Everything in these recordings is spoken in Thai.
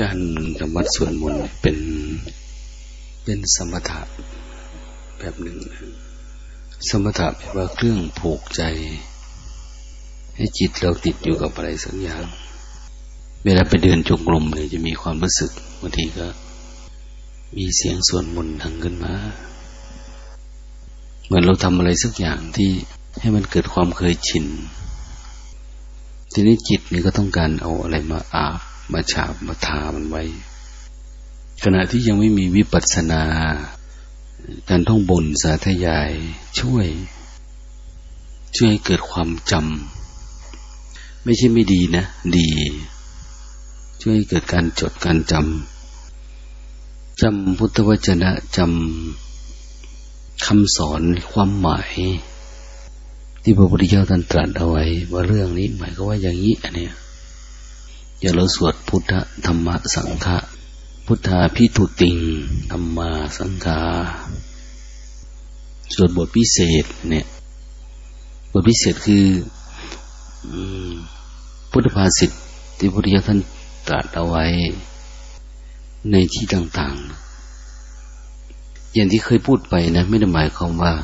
การทำวัดส่วนมนต์เป็นเป็นสมถะแบบหนึ่ง สมถะแปลว่าเครื่องผูกใจ ให้จิตเราติดอยู่กับอะไรสักอย่าง เวลาไปเดินจงกรมเนี่ยจะมีความรู้สึกบางทีก็ มีเสียงส่วนมนต์ดังขึ้นมา เหมือนเราทำอะไรสักอย่างที่ให้มันเกิดความเคยชิน ทีนี้จิตนี่ก็ต้องการเอาอะไรมาอาบ มาฉาบมาทามันไว้ ขณะที่ยังไม่มีวิปัสสนา การท่องบนสาธยายช่วย ช่วยให้เกิดความจำไม่ใช่ไม่ดีนะ ดี ช่วยให้เกิดการจดการจำจำพุทธวจนะจำคำสอนความหมายที่พระพุทธเจ้าท่านตรัสเอาไว้ ว่าเรื่องนี้หมายก็ว่าอย่างนี้อันเนี้ย อย่าเราสวดพุทธธรรมสังฆะพุทธาพิทุติงธรรมาสังฆาสวดบทพิเศษเนี่ยบทพิเศษคือพุทธภาษิตที่พระพุทธเจ้าท่านตรัสเอาไว้ในที่ต่าง ๆ อย่างที่เคยพูดไปนะ ไม่ได้หมายความว่า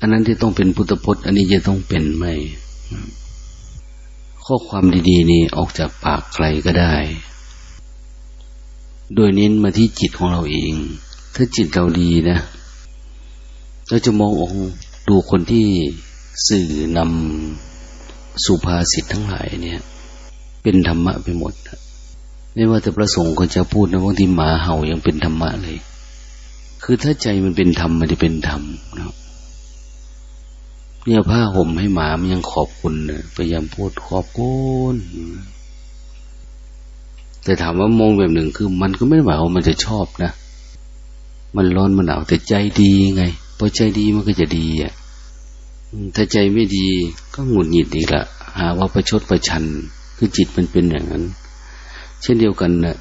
อันนั้นที่ต้องเป็นพุทธพจน์ อันนี้จะต้องเป็นไม่ ข้อความดี ๆ นี่ออกจากปากใครก็ได้ โดยเน้นมาที่จิตของเราเอง ถ้าจิตเราดีนะเราจะมององดูคนที่สื่อนำสุภาษิตทั้งหลายเนี่ย เป็นธรรมะไปหมดไม่ว่าแต่ประสงค์คนจะพูดนะบางทีหมาเห่ายังเป็นธรรมะเลย คือถ้าใจมันเป็นธรรมมันจะเป็นธรรมนะ เนี่ยผ้าห่มให้หมามันยังขอบคุณนะพยายามพูดขอบคุณแต่ถามว่ามองแบบหนึ่งคือ มันก็ไม่ได้หมายว่ามันจะชอบนะ มันร้อนมันหนาวแต่ใจดีไงพอใจดีมันก็จะดีอะถ้าใจไม่ดีก็หงุดหงิดอีกละหาว่าประชดประชัน คือจิตมันเป็นอย่างนั้น เช่นเดียวกันนะ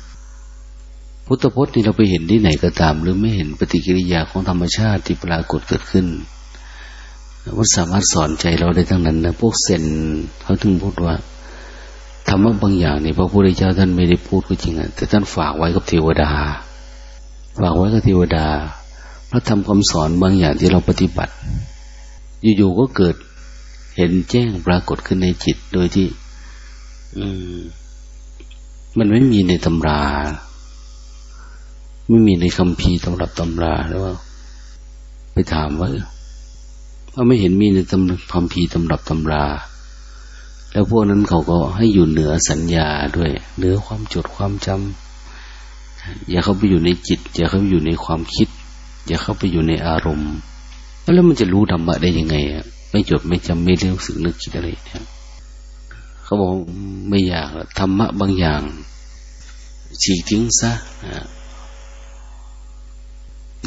พุทธพจน์นี่เราไปเห็นที่ไหนก็ตาม หรือไม่เห็นปฏิกิริยาของธรรมชาติที่ปรากฏเกิดขึ้น มันสามารถสอนใจเราได้ทั้งนั้นนะพวกเซนเขาถึงพูดว่าธรรมะบางอย่างนี่พระพุทธเจ้าท่านไม่ได้พูดก็จริงอะแต่ท่านฝากไว้กับเทวดา ฝากไว้กับเทวดาพระธรรมคำสอนบางอย่างที่เราปฏิบัติ อยู่ๆก็เกิดเห็นแจ้งปรากฏขึ้นในจิตโดยที่ อืม มันไม่มีในตำรา ไม่มีในคำพีตำรับตำราแล้วว่า ไปถามว่า ก็ไม่เห็นมีในตำพัมพีตำรับตำรา แล้วพวกนั้นเขาก็ให้อยู่เหนือสัญญาด้วย เหนือความจดความจำอย่าเข้าไปอยู่ในจิต อย่าเข้าไปอยู่ในความคิด อย่าเข้าไปอยู่ในอารมณ์ แล้วมันจะรู้ธรรมะได้ยังไงอะไม่จดไม่จำไม่เรื่องสึกนึกคิดอะไรเนี่ยเขาบอกไม่อยากธรรมะบางอย่างฉีกทิ้งซะ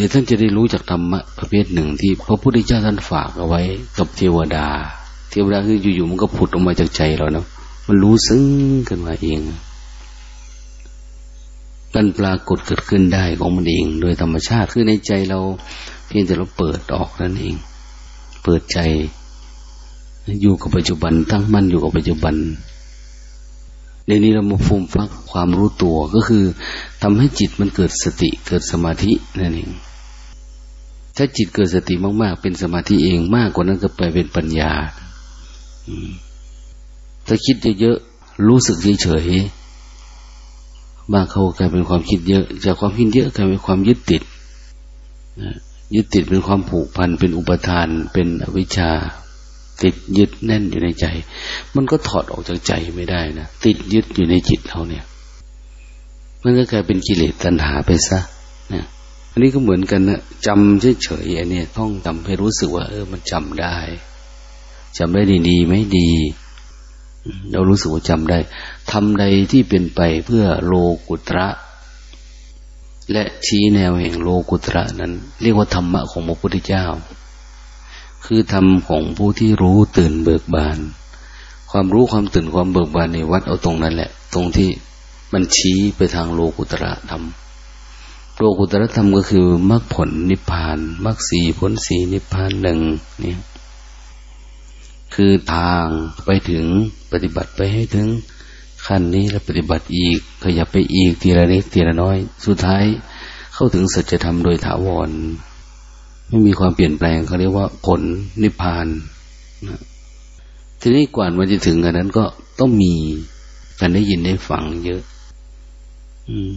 ดี๋ยวท่านจะได้รู้จากธรรมะประเภทหนึ่งที่พระพุทธเจ้าท่านฝากเอาไว้กับเทวดา เทวดาคืออยู่ๆมันก็ผุดออกมาจากใจเราเนาะมันรู้ซึ้งขึ้นมาเองกันปรากฏเกิดขึ้นได้ของมันเอง โดยธรรมชาติคือในใจเรา เพียงแต่เราเปิดออกนั่นเอง เปิดใจ อยู่กับปัจจุบันตั้งมั่นอยู่กับปัจจุบันในนี้เรามาฟูมฟักความรู้ตัวก็คือทำให้จิตมันเกิดสติเกิดสมาธินั่นเอง ถ้าจิตเกิดสติมาก ๆ เป็นสมาธิเองมากกว่านั้นก็ไปเป็นปัญญาถ้าคิดเยอะๆรู้สึกเฉยๆบางเขากลายเป็นความคิดเยอะ จากความคิดเยอะกลายเป็นความยึดติดยึดติดเป็นความผูกพันเป็นอุปทาน เป็นอวิชชา ติดยึดแน่นอยู่ในใจ มันก็ถอดออกจากใจไม่ได้นะติดยึดอยู่ในจิตเราเนี่ย มันก็กลายเป็นกิเลสตัณหาไปซะเนี่ย อันนี้ก็เหมือนกันนะจำเฉยๆอันนี้ต้องจำให้รู้สึกว่า เออ มันจำได้จำได้ดีดีไม่ดี เรารู้สึกว่าจำได้ทำใดที่เป็นไปเพื่อโลกุตระ และชี้แนวแห่งโลกุตระนั้น เรียกว่าธรรมะของพระพุทธเจ้า คือธรรมของผู้ที่รู้ตื่นเบิกบาน ความรู้ความตื่นความเบิกบานในวัดเอาตรงนั้นแหละ ตรงที่มันชี้ไปทางโลกุตระธรรม โลกุตรธรรมก็คือมรรคผลนิพพานมรรคสี่ผลสี่นิพพานหนึ่งนี่คือทางไปถึงปฏิบัติไปให้ถึงขั้นนี้แล้วปฏิบัติอีก ขยับไปอีกทีละเล็กทีละน้อย สุดท้ายเข้าถึงสัจธรรมโดยถาวร ไม่มีความเปลี่ยนแปลงเขาเรียกว่าผลนิพพานนะทีนี้กว่ามันจะถึงอันนั้นก็ต้องมีการได้ยินได้ฟังเยอะ อืม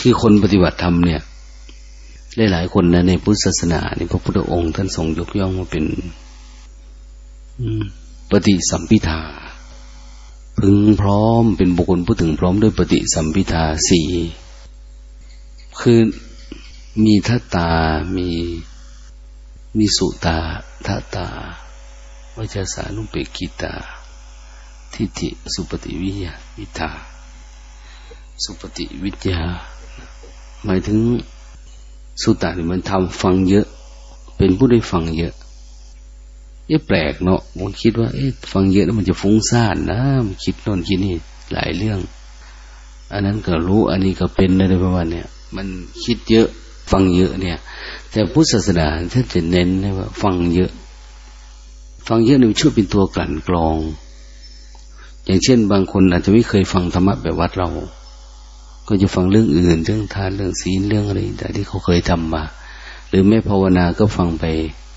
คือคนปฏิบัติธรรมเนี่ยหลายๆคนนะในพุทธศาสนาเนี่ยพระพุทธองค์ท่านทรงยกย่องมาเป็นปฏิสัมพิทาพึงพร้อมเป็นบุคคลผู้ถึงพร้อมด้วยปฏิสัมพิทาสี่คือมีทัตตา มีมีสุตาทัตตาวจาสานุเปกิตา ทิฏฐิสุปฏิวิยาวิทา สุปฏิวิทยา หมายถึงสุตตะนี่มันทำฟังเยอะ เป็นผู้ได้ฟังเยอะเอ๊ะแปลกเนาะผมคิดว่าเอ๊ะฟังเยอะแล้วมันจะฟุ้งซ่านนะมันคิดโน่นคิดนี่หลายเรื่อง อันนั้นก็รู้ อันนี้ก็เป็นอะไรประมาณเนี้ยมันคิดเยอะฟังเยอะเนี่ย แต่พุทธศาสนาท่านจะเน้นว่า ฟังเยอะ ฟังเยอะนี่ช่วยเป็นตัวกลั่นกรอง อย่างเช่น บางคนอาจจะไม่เคยฟังธรรมะแบบวัดเรา ก็จะฟังเรื่องอื่น เรื่องทานเรื่องศีลเรื่องอะไรแต่ที่เขาเคยทำมา หรือไม่ภาวนาก็ฟังไป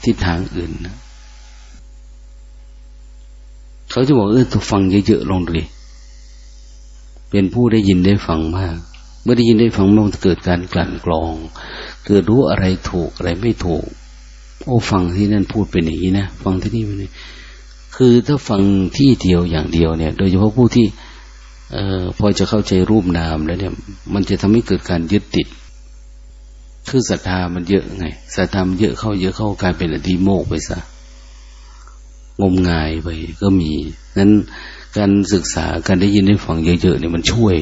ทิศทางอื่นนะเขาจะบอกเออต้องฟังเยอะๆลงเลยเป็นผู้ได้ยินได้ฟังมาก เมื่อได้ยินได้ฟังมันเกิดการกลั่นกรอง เกิดรู้อะไรถูกอะไรไม่ถูก โอ้ฟังที่นั่นพูดเป็นอย่างนี้นะฟังที่นี่เป็นคือถ้าฟังที่เดียวอย่างเดียวเนี่ย โดยเฉพาะผู้ที่ ออพอจะเข้าใจรูปนามแล้วเนี่ย มันจะทำให้เกิดการยึดติด คือศรัทธามันเยอะไงศรัทธามันเยอะเข้าเยอะเข้ากลายเป็นอดีโมกไปซะงมงายไปก็มีนั้นการศึกษาการได้ยินได้ฟังเยอะๆเนี่ยมันช่วย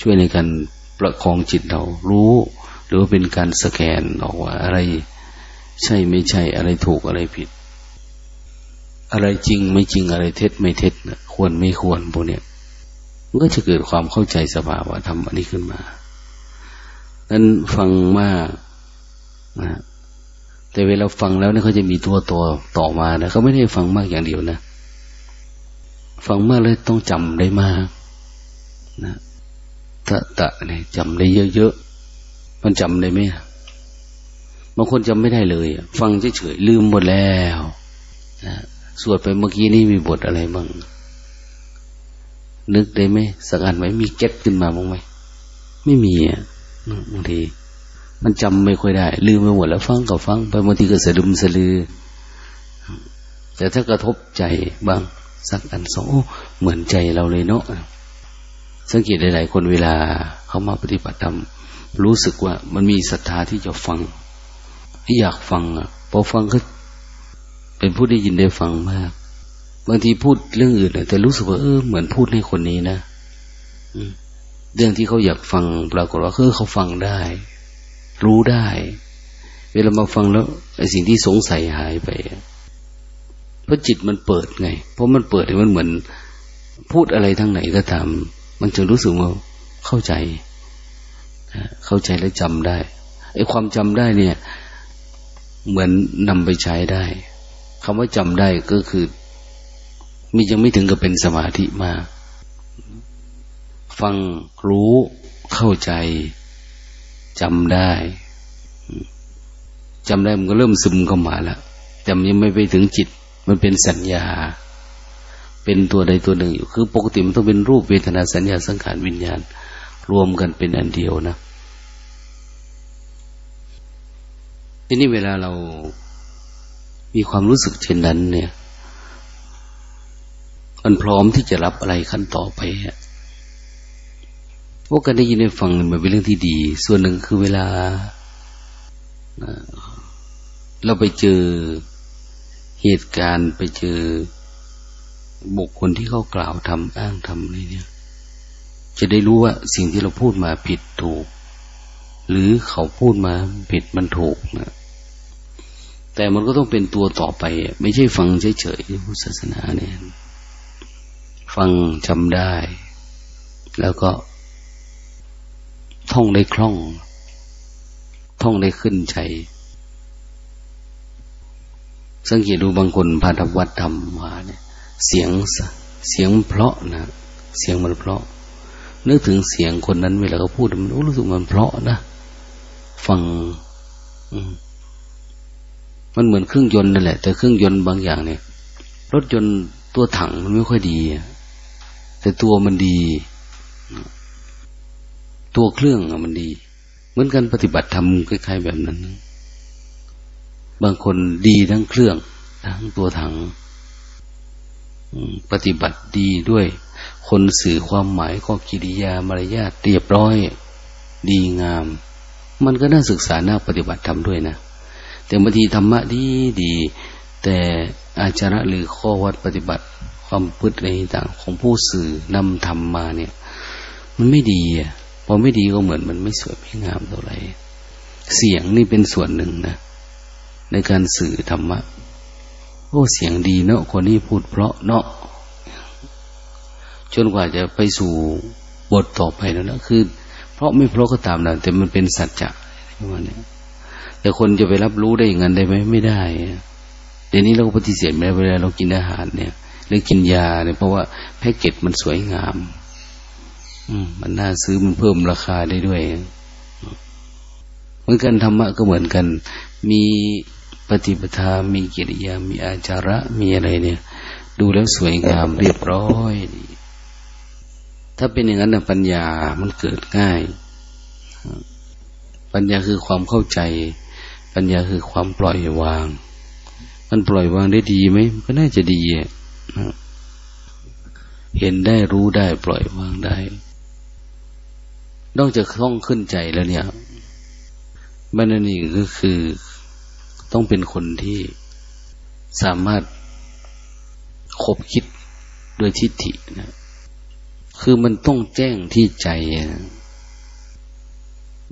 ช่วยในการประคองจิตเรา รู้ หรือว่าเป็นการสแกนออกว่าอะไรใช่ไม่ใช่อะไรถูกอะไรผิด อะไรจริงไม่จริงอะไรเท็จไม่เท็จควรไม่ควรพวกเนี้ย ก็จะเกิดความเข้าใจสภาวะธรรมอันนี้ขึ้นมานั้นฟังมากนะแต่เวลาฟังแล้วเนี่ยเขาจะมีตัวตัวต่อมานะเขาไม่ได้ฟังมากอย่างเดียวนะ ฟังมากเลยต้องจำได้มากนะตะตะเนี่ยจำได้เยอะๆ มันจำได้ไหมบางคนจำไม่ได้เลย ฟังเฉยๆลืมหมดแล้วนะสวดไปเมื่อกี้นี่มีบทอะไรบ้าง นึกได้ไหมสักอันไหมมีเก็ตขึ้นมาบ้างไหมไม่มีอะบางทีมันจำไม่ค่อยได้ ลืมไปหมดแล้วฟังก็ฟังไปบางทีก็สะดุมสะลือ แต่ถ้ากระทบใจบ้าง สักอันสองเหมือนใจเราเลยเนาะสังเกตหลาย ๆ คนเวลาเขามาปฏิบัติธรรมรู้สึกว่ามันมีศรัทธาที่จะฟังที่อยากฟังอะพอฟังก็เป็นผู้ได้ยินได้ฟังมาก บางทีพูดเรื่องอื่นแต่รู้สึกว่าเออเหมือนพูดให้คนนี้นะเรื่องที่เขาอยากฟังปรากฏว่าเออเขาฟังได้ รู้ได้ เวลามาฟังแล้วไอ้สิ่งที่สงสัยหายไปเพราะจิตมันเปิดไง เพราะมันเปิดมันเหมือน พูดอะไรทั้งไหนก็ตามมันจะรู้สึกว่าเข้าใจเข้าใจและจำได้ไอ้ความจำได้เนี่ย เหมือนนำไปใช้ได้คำว่าจำได้ก็คือ มียังไม่ถึงกับเป็นสมาธิมาก ฟังรู้เข้าใจจำได้จำได้มันก็เริ่มซึมเข้ามาแล้วจำยังไม่ไปถึงจิต มันเป็นสัญญา เป็นตัวใดตัวหนึ่งอยู่ คือปกติมันต้องเป็นรูปเวทนาสัญญาสังขารวิญญาณ รวมกันเป็นอันเดียวนะ ทีนี้เวลาเรามีความรู้สึกเช่นนั้นเนี่ย มันพร้อมที่จะรับอะไรขั้นต่อไปฮะพวกกันได้ยินได้ฟังมันเป็นเรื่องที่ดี ส่วนหนึ่งคือเวลา เราไปเจอเหตุการณ์ไปเจอบุคคลที่เขากล่าวทำอ้างทำอะไรเนี่ย จะได้รู้ว่าสิ่งที่เราพูดมาผิดถูก หรือเขาพูดมาผิดมันถูกนะแต่มันก็ต้องเป็นตัวต่อไป ไม่ใช่ฟังเฉยๆพุทธศาสนาเนี่ย ฟังจำได้ แล้วก็ ท่องได้คล่อง ท่องได้ขึ้นใจ สังเกตดูบางคนพาทวัดธรรมมาเนี่ย เสียงเสียงเพราะนะเสียงมันเพราะ นึกถึงเสียงคนนั้นเวลาเขาพูดมันรู้สึกมันเพราะนะฟังมันเหมือนเครื่องยนต์นั่นแหละ แต่เครื่องยนต์บางอย่างเนี่ย รถยนต์ตัวถังมันไม่ค่อยดี แต่ตัวมันดี ตัวเครื่องมันดี เหมือนกันปฏิบัติธรรมคล้ายๆแบบนั้น บางคนดีทั้งเครื่อง ทั้งตัวถังปฏิบัติดีด้วย คนสื่อความหมายก็กิริยามารยาทเรียบร้อย ดีงาม มันก็น่าศึกษาน่าปฏิบัติทำด้วยนะ แต่บางทีธรรมะดีดี แต่อาจาระหรือข้อวัดปฏิบัติ ความพฤติอะไรต่างของผู้สื่อนำธรรมาเนี่ย มันไม่ดีอะพอไม่ดีก็เหมือนมันไม่สวยไม่งามเท่าไหร่เสียงนี่เป็นส่วนหนึ่งนะในการสื่อธรรมะโอ้เสียงดีเนาะคนนี้พูดเพราะเนาะจนกว่าจะไปสู่บทต่อไปแล้วนะคือ เพราะไม่เพราะก็ตามนะแต่มันเป็นสัจจะประมาณนี้แต่คนจะไปรับรู้ได้อย่างนั้นได้ไหมไม่ได้เดี๋ยวนี้เราก็ปฏิเสธไม่ได้เวลาเรากินอาหารเนี่ย รือกินยาเนี่ยเพราะว่าแพ็กเกจมันสวยงาม อืม มันน่าซื้อมันเพิ่มราคาได้ด้วย เหมือนกันธรรมะก็เหมือนกัน มีปฏิปทา มีกิริยา มีอาจาระ มีอะไรเนี่ย ดูแล้วสวยงามเรียบร้อย ถ้าเป็นอย่างนั้นนะปัญญามันเกิดง่าย ปัญญาคือความเข้าใจ ปัญญาคือความปล่อยวาง มันปล่อยวางได้ดีไหมก็น่าจะดีอะ เห็นได้รู้ได้ปล่อยวางได้ นอกจากต้องขึ้นใจแล้วเนี่ยบันนี่ก็คือต้องเป็นคนที่สามารถคบคิดโดยทิฏฐินะ คือมันต้องแจ้งที่ใจ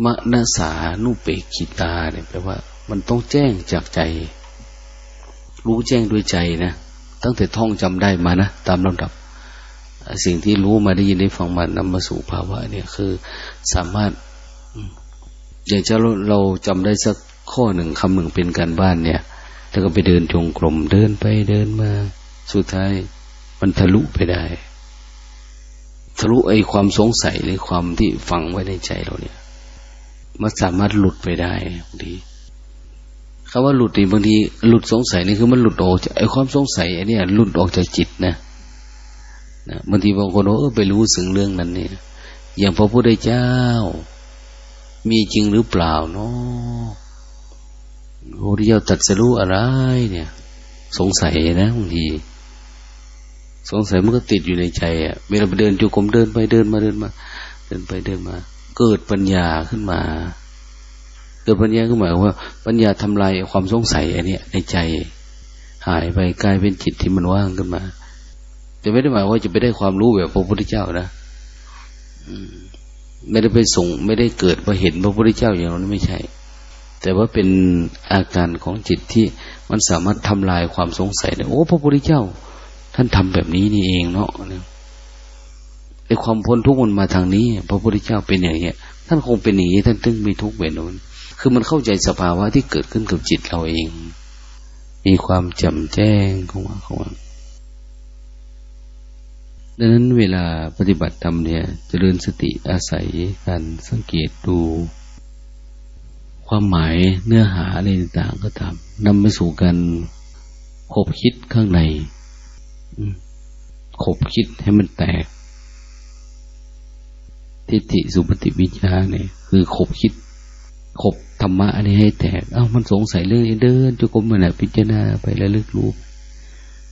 มณสานุเปกิตาเนี่ยแปลว่า มันต้องแจ้งจากใจ รู้แจ้งด้วยใจนะ ตั้งแต่ท่องจำได้มานะตามลำดับ สิ่งที่รู้มาได้ยินได้ฟังมานำมาสู่ภาวะ เนี่ยคือ สามารถอย่างจะเราจำได้สักข้อหนึ่งคำหนึ่งเป็นการบ้านเนี่ย แล้วก็ไปเดินจงกรมเดินไปเดินมา สุดท้ายมันทะลุไปได้ ทะลุไอ้ความสงสัยหรือความที่ฝังไว้ในใจเราเนี่ย มันสามารถหลุดไปได้บางที คำว่าหลุดนี่บางทีหลุดสงสัยนี่คือมันหลุดออกจากไอ้ความสงสัยไอ้นี่หลุดออกจากจิตนะนะบางทีบางคนเออไปรู้สึงเรื่องนั้นเนี่ย อย่างพระพุทธเจ้า มีจริงหรือเปล่าเนาะพระพุทธเจ้าตัดสรู้อะไร เนี่ย สงสัยนะบางที สงสัยมันก็ติดอยู่ในใจอะเวลาไปเดินจูกรมเดินไปเดินมาเดินมา เดินไปเดินมา เกิดปัญญาขึ้นมา เกิดปัญญาขึ้นมายว่า ปัญญาทำลายความสงสัยอันนี้ในใจ หายไปกลายเป็นจิตที่มันว่างขึ้นมา แต่ไม่ได้หมายว่าจะไปได้ความรู้แบบพระพุทธเจ้านะไม่ได้ไปส่ง ไม่ได้เกิดมาเห็นพระพุทธเจ้าอย่างนั้นไม่ใช่ แต่ว่าเป็นอาการของจิตที่มันสามารถทำลายความสงสัยได้โอ้ พระพุทธเจ้า ท่านทำแบบนี้นี่เองเนาะไอความพ้นทุกข์มันมาทางนี้ พระพุทธเจ้าเป็นอย่างนี้ท่านคงเป็นอย่างนี้ท่านตึงมีทุกข์แบบนั้น คือมันเข้าใจสภาวะที่เกิดขึ้นกับจิตเราเอง มีความจำแจ้งของว่าของว่าดังนั้นเวลาปฏิบัติธรรมเนี่ยจเจริญสติอาศัยการสังเกตดู ความหมายเนื้อหาอะไรต่างก็ตามนำไปสู่การขบคิดข้างในขบคิดให้มันแตก ทิฏฐิสุปฏิวิชาเนี่ย คือขบคิด ขบธรรมะอันนี้ให้แตก เอ้ามันสงสัยเรื่องเดินจุกมมันพิจารณาไปแล้วลึกรู้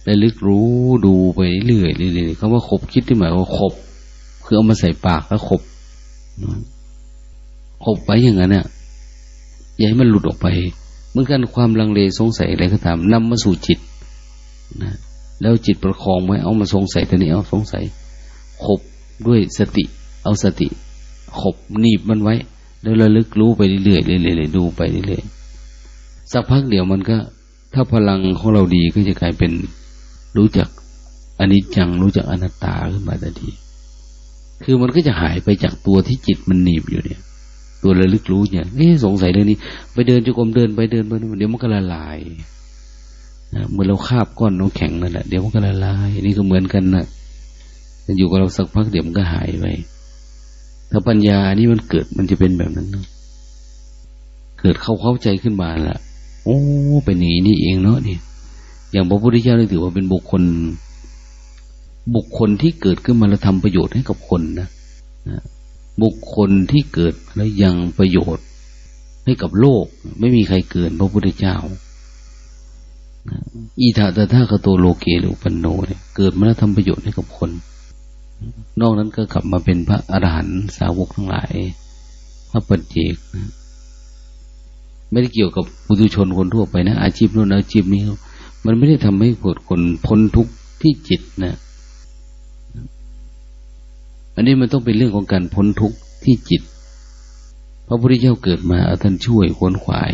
ระลึกรู้ดูไปเรื่อยเรื่อยคำว่าขบคิดที่หมายว่าขบ คือเอามาใส่ปากแล้วขบขบไปอย่างนั้นเนี่ยอย่าให้มันหลุดออกไปเมื่อกันความลังเลสงสัยอะไรก็ตามนำมาสู่จิตนะแล้วจิตประคองไว้เอามาสงสัยตัวนี้เอาสงสัยขบด้วยสติ เอาสติขบหนีบมันไว้ แล้วระลึกรู้ไปเรื่อยๆเรื่อยๆดูไปเรื่อยๆสักพักเดียวมันก็ ถ้าพลังของเราดีก็จะกลายเป็นรู้จักอันนี้จังรู้จักอนัตตาขึ้นมาทันทีคือมันก็จะหายไปจากตัวที่จิตมันหนีบอยู่เนี่ย ตัวระลึกรู้เนี่ยเอ๊สงสัยเรื่องนี้ ไปเดินจุกมเดินไปเดินไปเดี๋ยวมันก็ละลายนะเมื่อเราคาบก้อนน้ำแข็งนั่นแหละเดี๋ยวมันก็ละลายนี่ก็เหมือนกันนะอยู่กับเราสักพักเดี๋ยวมันก็หายไป ถ้าปัญญานี่มันเกิดมันจะเป็นแบบนั้นนะเกิดเข้าเข้าใจขึ้นมาละโอ้เป็นอย่างนี้นี่เองเนาะนี่อย่างพระพุทธเจ้าเลยถือว่าเป็นบุคคล บุคคลที่เกิดขึ้นมาแล้วทำประโยชน์ให้กับคนนะบุคคลที่เกิดแล้วยังประโยชน์ให้กับโลก ไม่มีใครเกินพระพุทธเจ้าอีถาตถาคโตโลเกหรือปันโนเนี่ยเกิดมาแล้วทำประโยชน์ให้กับคน นอกนั้นก็กลับมาเป็นพระอรหันต์สาวกทั้งหลาย พระปัจเจกนะไม่ได้เกี่ยวกับปุถุชนคนทั่วไปนะ อาชีพโน้นอาชีพนี้ มันไม่ได้ทำให้ผดคนพ้นทุกข์ที่จิตนะ อันนี้มันต้องเป็นเรื่องของการพ้นทุกข์ที่จิต พระพุทธเจ้าเกิดมาเอาท่านช่วยคนขวาย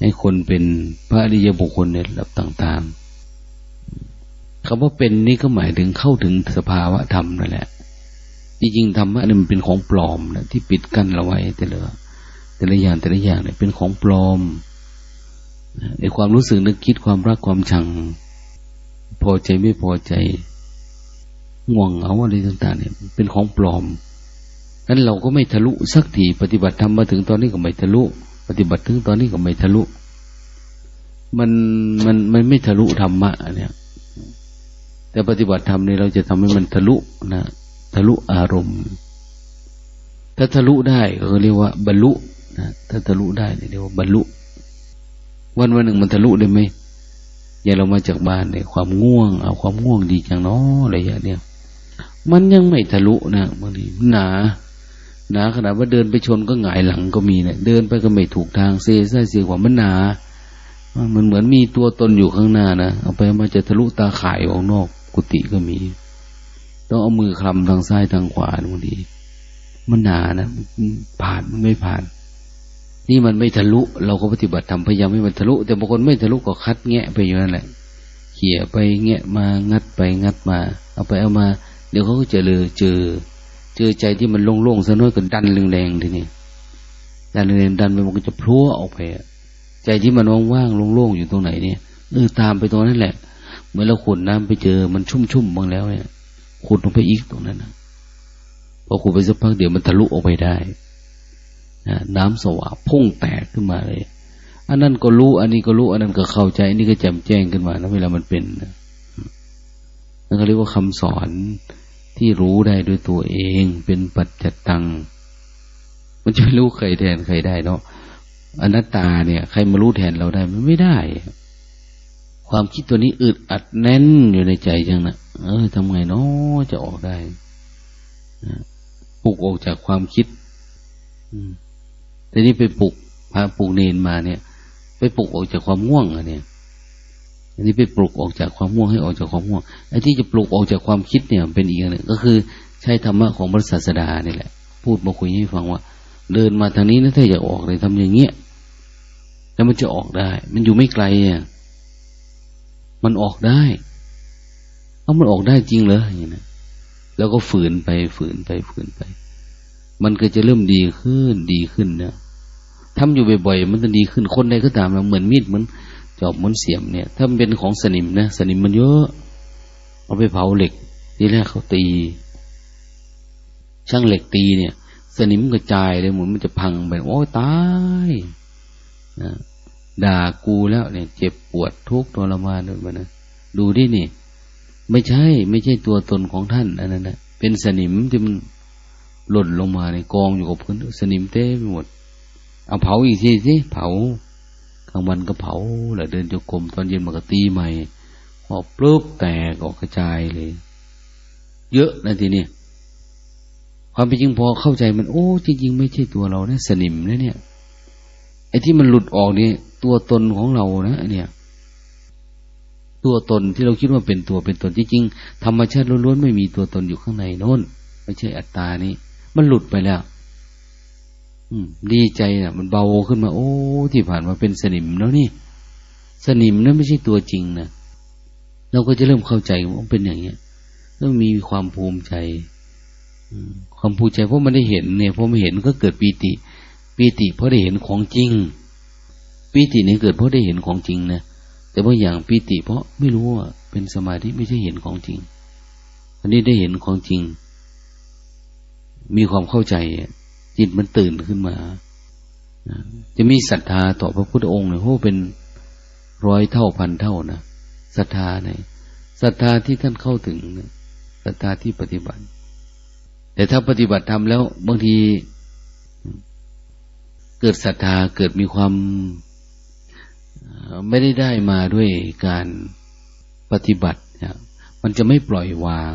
ให้คนเป็นพระอริยบุคคลในระดับต่าง ๆ คำว่าเป็นนี่ก็หมายถึงเข้าถึงสภาวะธรรมนั่นแหละ จริงๆธรรมะนี่มันเป็นของปลอมนะที่ปิดกั้นเราไว้ แต่ละแต่ละอย่างแต่ละอย่างเนี่ยเป็นของปลอมในความรู้สึกนึกคิดความรักความชัง พอใจไม่พอใจง่วงเหงาอะไรต่างๆเนี่ยเป็นของปลอมนั้นเราก็ไม่ทะลุสักทีปฏิบัติทำมาถึงตอนนี้ก็ไม่ทะลุ ปฏิบัติถึงตอนนี้ก็ไม่ทะลุ มันมันมันไม่ทะลุธรรมะเนี่ย แต่ปฏิบัติธรรมเนี่ยเราจะทำให้มันทะลุนะทะลุอารมณ์ ถ้าทะลุได้ก็เรียกว่า บรรลุนะถ้าทะลุได้เรียกว่าบรรลุ วันวันหนึ่งมันทะลุได้ไหมอย่างเรามาจากบ้านเนี่ยความง่วง เอาความง่วงดีจังเนาะอะไรอย่างเนี้ยมันยังไม่ทะลุนะบางทีหนาหนาขนาดว่าเดินไปชนก็หงายหลังก็มีเนะี่ยเดินไปก็ไม่ถูกทางเซ่ซ่เสียกว่ามันหนา มันเหมือนมีตัวตนอยู่ข้างหน้านะเอาไปมาจะทะลุตาข่ายออกนอก กุฏิก็มี ต้องเอามือคลำทางซ้ายทางขวาบางทีมันหนานะผ่านมันไม่ผ่าน นี่มันไม่ทะลุ เราก็ปฏิบัติทำพยายามให้มันทะลุ แต่บางคนไม่ทะลุก็คัดแงะไปอยู่นั่นแหละเขี่ยไปแงะมางัดไปงัดมา เอาไปเอามา เดี๋ยวเขาก็จะเลยเจอ เจอใจที่มันโล่งๆซะน้อยก็ดันแรงๆทีนี้ดันแรงดันไปมันก็จะพลั่วออกไปใจที่มันว่างๆโล่งๆอยู่ตรงไหนเนี่ยเออตามไปตรงนั้นแหละ มื่อเราขุดน้ำไปเจอมันชุ่มๆบ้างแล้วเนี่ยขุดลงไปอีกตรงนั้นนะพอขุดไปสักพักเดี๋ยวมันทะลุออกไปได้น้ำสว่างพุ่งแตกขึ้นมาเลย อันนั้นก็รู้ อันนี้ก็รู้ อันนั้นก็เข้าใจ อันนี้ก็แจ่มแจ้งขึ้นมานะเวลามันเป็นนั่นก็เรียกว่าคำสอนที่รู้ได้ด้วยตัวเองเป็นปัจจตัง มันจะไม่รู้ใครแทนใครได้เนาะอนัตตาเนี่ย ใครมารู้แทนเราได้มันไม่ได้ ความคิดตัวนี้อึดอัดแน่นอยู่ในใจจังนะเออทำไงเนาะจะออกได้ปลุกออกจากความคิดแต่นี้ไปปลุกพาปลุกเนนมาเนี่ย ไปปลุกออกจากความง่วงอะเนี่ย อันนี้ไปปลุกออกจากความง่วงให้ออกจากความง่วงไอ้ที่จะปลุกออกจากความคิดเนี่ยเป็นอีกอย่างหนึ่งก็คือใช้ธรรมะของพระศาสดานี่แหละ พูดมาคุยให้ฟังว่า เดินมาทางนี้นะถ้าอยากออกเลยทำอย่างเงี้ยแล้วมันจะออกได้ มันอยู่ไม่ไกลอะ มันออกได้เอามันออกได้จริงเหรออย่างนี้แล้วก็ฝืนไปฝืนไปฝืนไป มันก็จะเริ่มดีขึ้นดีขึ้นเนี่ยทำอยู่บ่อยๆมันจะดีขึ้นคนใดก็ตามเราเหมือนมีดเหมือนจอบเหมือนเสียมเนี่ย ถ้ามันเป็นของสนิมนะสนิมมันเยอะ เอาไปเผาเหล็กทีแรกเขาตี ช่างเหล็กตีเนี่ย สนิมกระจายเลยเหมือนมันจะพังไปโอ้ตายนะ ด่ากูแล้วเนี่ยเจ็บปวดทุกข์ทรมานด้วยมันนะดูดินี่ ไม่ใช่ ไม่ใช่ตัวตนของท่านอันนั้นนะเป็นสนิมที่มันหล่นลงมาในกองอยู่กับพื้นสนิมเต้ไปหมด เอาเผาอีกทีสิเผากลางวันก็เผาแล้วเดินจงกรมตอนเย็นมันก็ตีใหม่พอปลุกแตกออกกระจายเลย เยอะนะทีนี้ความเป็นจริงพอเข้าใจมันโอ้จริงๆไม่ใช่ตัวเราเนี่ยสนิมนะเนี่ยไอ้ที่มันหลุดออกนี่ ตัวตนของเรานะเนี่ย ตัวตนที่เราคิดว่าเป็นตัวเป็นตนจริงๆธรรมชาติล้วนๆไม่มีตัวตนอยู่ข้างในโน้นไม่ใช่อัตตานี่มันหลุดไปแล้วดีใจอะ มันเบาขึ้นมา โอ้ที่ผ่านมาเป็นสนิมแล้วนี่ สนิมนั่นไม่ใช่ตัวจริงนะเราก็จะเริ่มเข้าใจว่าเป็นอย่างเงี้ยเริ่มมีความภูมิใจความภูมิใจเพราะมันได้เห็นเนี่ยพอไม่เห็นก็เกิดปีติปีติเพราะได้เห็นของจริง ปีตินี่เกิดเพราะได้เห็นของจริงนะแต่ว่าอย่างปีติ เพราะไม่รู้ว่าเป็นสมาธิไม่ใช่เห็นของจริง อันนี้ได้เห็นของจริง มีความเข้าใจจิตมันตื่นขึ้นมา จะมีศรัทธาต่อพระพุทธองค์เนี่ยโอ้เป็นร้อยเท่าพันเท่านะศรัทธาในศรัทธาที่ท่านเข้าถึงศรัทธาที่ปฏิบัติ แต่ถ้าปฏิบัติทำแล้วบางทีเกิดศรัทธาเกิดมีความ ไม่ได้ได้มาด้วยการปฏิบัตินะมันจะไม่ปล่อยวาง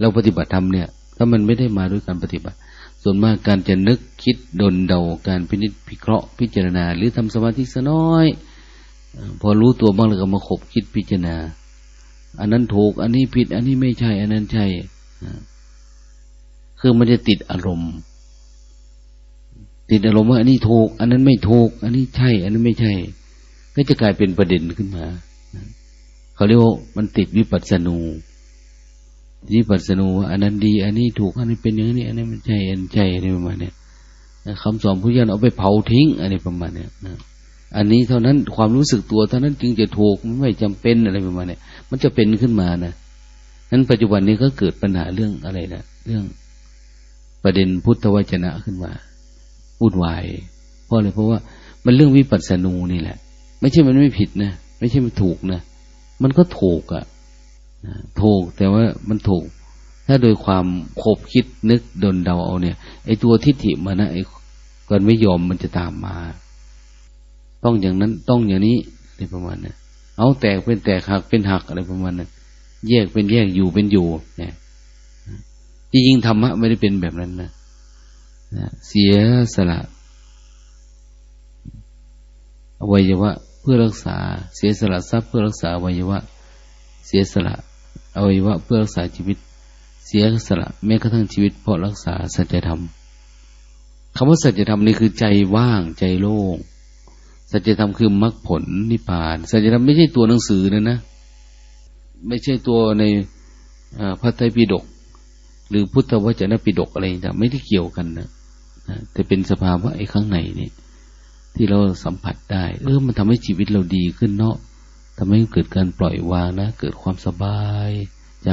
เราปฏิบัติธรรมเนี่ย ถ้ามันไม่ได้มาด้วยการปฏิบัติ ส่วนมากการจะนึกคิดดนเดาการพินิจพิเคราะห์พิจารณา หรือทำสมาธิสน้อย พอรู้ตัวบ้างแล้วก็มาขบคิดพิจารณา อันนั้นถูก อันนี้ผิด อันนี้ไม่ใช่ อันนั้นใช่คือมันจะติดอารมณ์ ติดอารมณ์ว่าอันนี้ถูก อันนั้นไม่ถูก อันนี้ใช่ อันนั้นไม่ใช่ ก็จะกลายเป็นประเด็นขึ้นมาเขาเรียกว่ามันติดวิปัสสนูวิปัสสนูอันนั้นดี อันนี้ถูกอันนี้เป็นอย่างนี้อันนี้มันใช่อันใช่อะไรประมาณนี้คำสอนพุทธเจ้าเอาไปเผาทิ้งอะไรประมาณเนี้นะอันนี้เท่านั้นความรู้สึกตัวเท่านั้นจึงจะถูกไม่จำเป็นอะไรประมาณนี้มันจะเป็นขึ้นมานะนั้นปัจจุบันนี้ก็เกิดปัญหาเรื่องอะไรนะเรื่องประเด็นพุทธวจนะขึ้นมาวุ่นวายเพราะอะไรเพราะว่ามันเรื่องวิปัสสนูนี่แหละ ไม่ใช่มันไม่ผิดนะไม่ใช่มันถูกนะมันก็ถูกอะ่ะถูกแต่ว่ามันถูก ถ้าโดยความคบคิดนึกดนเดาเอาเนี่ย ไอ้ตัวทิฏฐิมันนะไอ้ก่อนไม่ยอมมันจะตามมา ต้องอย่างนั้นต้องอย่างนี้อะไรประมาณนี้เอาแตกเป็นแตกหักเป็นหักอะไรประมาณนั้นแยกเป็นแยกอยู่เป็นอยู่ เนี่ยจริงธรรมะไม่ได้เป็นแบบนั้นนะเสียสละอวัยวะ พื่อรักษา เสียสละทรัพย์เพื่อรักษาอวัยวะ เสียสละอวัยวะเพื่อรักษาชีวิต เสียสละแม้กระทั่งชีวิต เพราะรักษาสัจธรรมคำว่าสัจธรรมนี่คือใจว่างใจโล่งสัจธรรมคือมรรคผลนิพพาน สัจธรรมไม่ใช่ตัวหนังสือนะนะ ไม่ใช่ตัวในพระไตรปิฎกหรือพุทธวจนะปิฎกอะไรต่างไม่ได้เกี่ยวกันนะแต่เป็นสภาวะไอ้ข้างในนี่ ที่เราสัมผัสได้ เออ มันทำให้ชีวิตเราดีขึ้นเนาะทำให้เกิดการปล่อยวางนะ เกิดความสบายใจ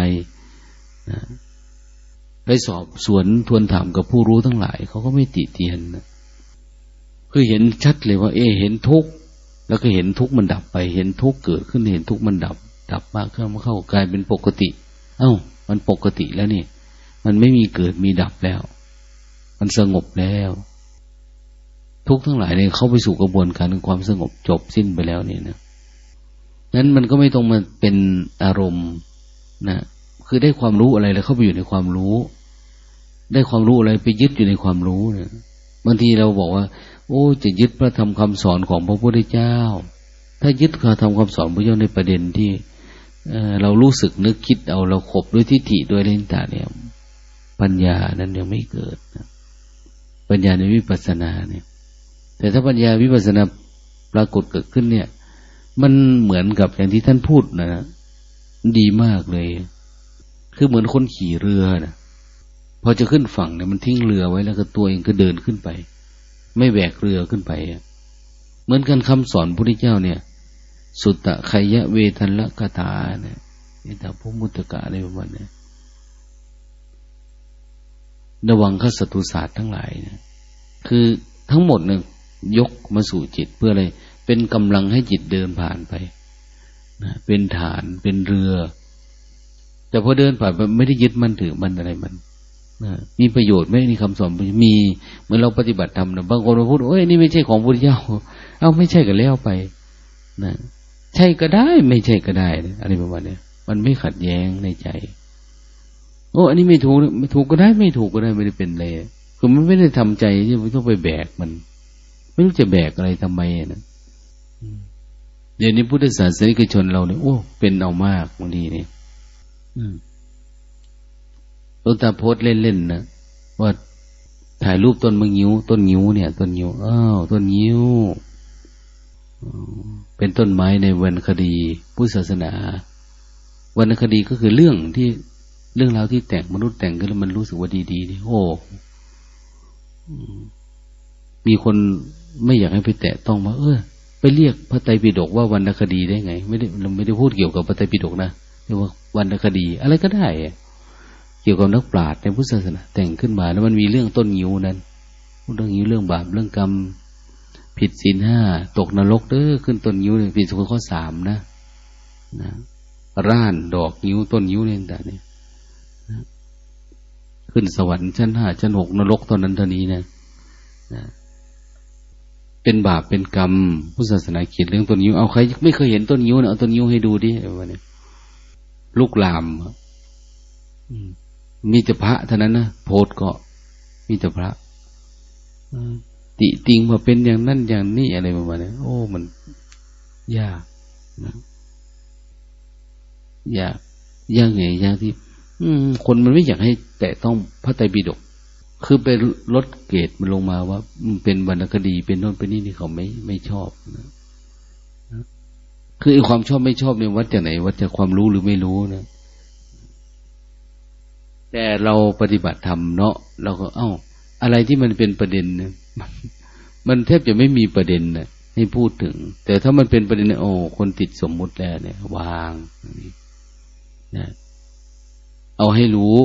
นะไปสอบสวนทวนถามกับผู้รู้ทั้งหลาย เขาก็ไม่ติเตียนนะคือเห็นชัดเลยว่า เอ เห็นทุกข์แล้วก็เห็นทุกข์มันดับไป เห็นทุกข์เกิดขึ้นเห็นทุกข์มันดับ ดับมากขึ้นมาเข้ากลายเป็นปกติ เอ้า มันปกติแล้วนี่ มันไม่มีเกิดมีดับแล้ว มันสงบแล้ว ทุกทั้งหลายเนี่ยเข้าไปสู่กระบวนการของความสงบจบสิ้นไปแล้วเนี่ยนะนั้นมันก็ไม่ต้องมาเป็นอารมณ์นะคือได้ความรู้อะไรแล้วเข้าไปอยู่ในความรู้ ได้ความรู้อะไรไปยึดอยู่ในความรู้เนี่ยบางทีเราบอกว่า โอ้ จะยึดพระธรรมคำสอนของพระพุทธเจ้า ถ้ายึดพระธรรมคำสอนพระเจ้าในประเด็นที่เเรารู้สึกนึกคิดเอาเราขบด้วยทิฏฐิด้วยเล่นตาเนี่ยปัญญานั้นยังไม่เกิดนะปัญญาในวิปัสสนาเนี่ย แต่ถ้าปัญญาวิปัสนาปรากฏเกิดขึ้นเนี่ย มันเหมือนกับอย่างที่ท่านพูดนะ ดีมากเลย คือเหมือนคนขี่เรือนะพอจะขึ้นฝั่งเนี่ยมันทิ้งเรือไว้แล้วก็ตัวเองก็เดินขึ้นไป ไม่แบกเรือขึ้นไปเหมือนกันคำสอนพระพุทธเจ้าเนี่ย สุตตะไคยะเวทันละกตาเนี่ยนี่แต่พวกมุตตะอะไรประมาณนี้ระวังข้าศัตรูศาสตร์ทั้งหลายนะคือทั้งหมดเนี่ย ยกมาสู่จิตเพื่ออะไร เป็นกำลังให้จิตเดินผ่านไปนะเป็นฐานเป็นเรือ แต่พอเดินผ่านไปไม่ได้ยึดมันถือมันอะไรมันนะมีประโยชน์ไหมนี่คำสอนมีเหมือนเราปฏิบัติธรรมนะบางคนมาพูดเอ้ยนี่ไม่ใช่ของพุทธเจ้า เอาไม่ใช่ก็แล้วไปนะใช่ก็ได้ไม่ใช่ก็ได้อะไรประมาณนี้มันไม่ขัดแย้งในใจ โอ้อันนี้ไม่ถูกไม่ถูกก็ได้ไม่ถูกก็ได้ไม่ได้เป็นเลยคือมันไม่ได้ทำใจที่ต้องไปแบกมัน ไม่รู้จะแบกอะไรทำไมนะเดี๋ยวนี้พุทธศาสนิกชนเราเนี่ยโอ้เป็นเอามากบางทีเนี่ยหลวงตาโพสเล่นๆนะว่าถ่ายรูปต้นมะงิ้ว ต้นงิ้วเนี่ย ต้นงิ้วอ้าวต้นงิ้วเป็นต้นไม้ในวรรณคดีพุทธศาสนาวรรณคดีก็คือเรื่องที่เรื่องราวที่แต่งมนุษย์แต่งขึ้นแล้วมันรู้สึกว่าดีๆนี่โอ้มีคน ไม่อยากให้ไปแตะต้องมาเออไปเรียกพระไตรปิฎกว่าวรรณคดีได้ไง ไม่ได้เราไม่ได้พูดเกี่ยวกับพระไตรปิฎกนะเรียกว่าวรรณคดี อะไรก็ได้ เกี่ยวกับนักปราชญ์ในพุทธศาสนาแต่งขึ้นมา แล้วมันมีเรื่องต้นยิวนั้นเรื่องยิวเรื่องบาปเรื่องกรรม ผิดศีลห้าตกนรกเด้อขึ้นต้นยิวเนี่ยผิดสุขข้อสามนะนะร่านดอกยิวต้นยิวเนี่ยแต่เนี่ยขึ้นสวรรค์ชั้นห้าชั้นหกนรกตอนนั้นเท่านี้นะนะ เป็นบาปเป็นกรรมพุทธศาสนาเขียนเรื่องต้นยิ้วเอาใคร ไม่เคยเห็นต้นยิ้วนะเอาต้นยิ้วให้ดูดิวันนี้ลูกลามมีแต่พระเท่านั้นนะโพดก็ มีแต่พระติติงมาเป็นอย่างนั้นอย่างนี้อะไรประมาณนี้โอ้ มันยากนะยากยากไงยากที่คนมันไม่อยากให้ แต่ต้องพระไตรปิฎก คือไปลดเกรดมันลงมาว่ามันเป็นวรรณคดีเป็นโน่นเป็นนี่นี่เขาไม่ไม่ชอบนะคือไอ้ความชอบไม่ชอบเนี่ยวัดจากไหน วัดจากความรู้หรือไม่รู้นะแต่เราปฏิบัติธรรมเนาะเราก็ เอา้า อะไรที่มันเป็นประเด็นเนี่ยมันแทบจะไม่มีประเด็นนะให้พูดถึง แต่ถ้ามันเป็นประเด็นโอ้คนติดสมมุติแล้วเนี่ย วางนะเอาให้รู้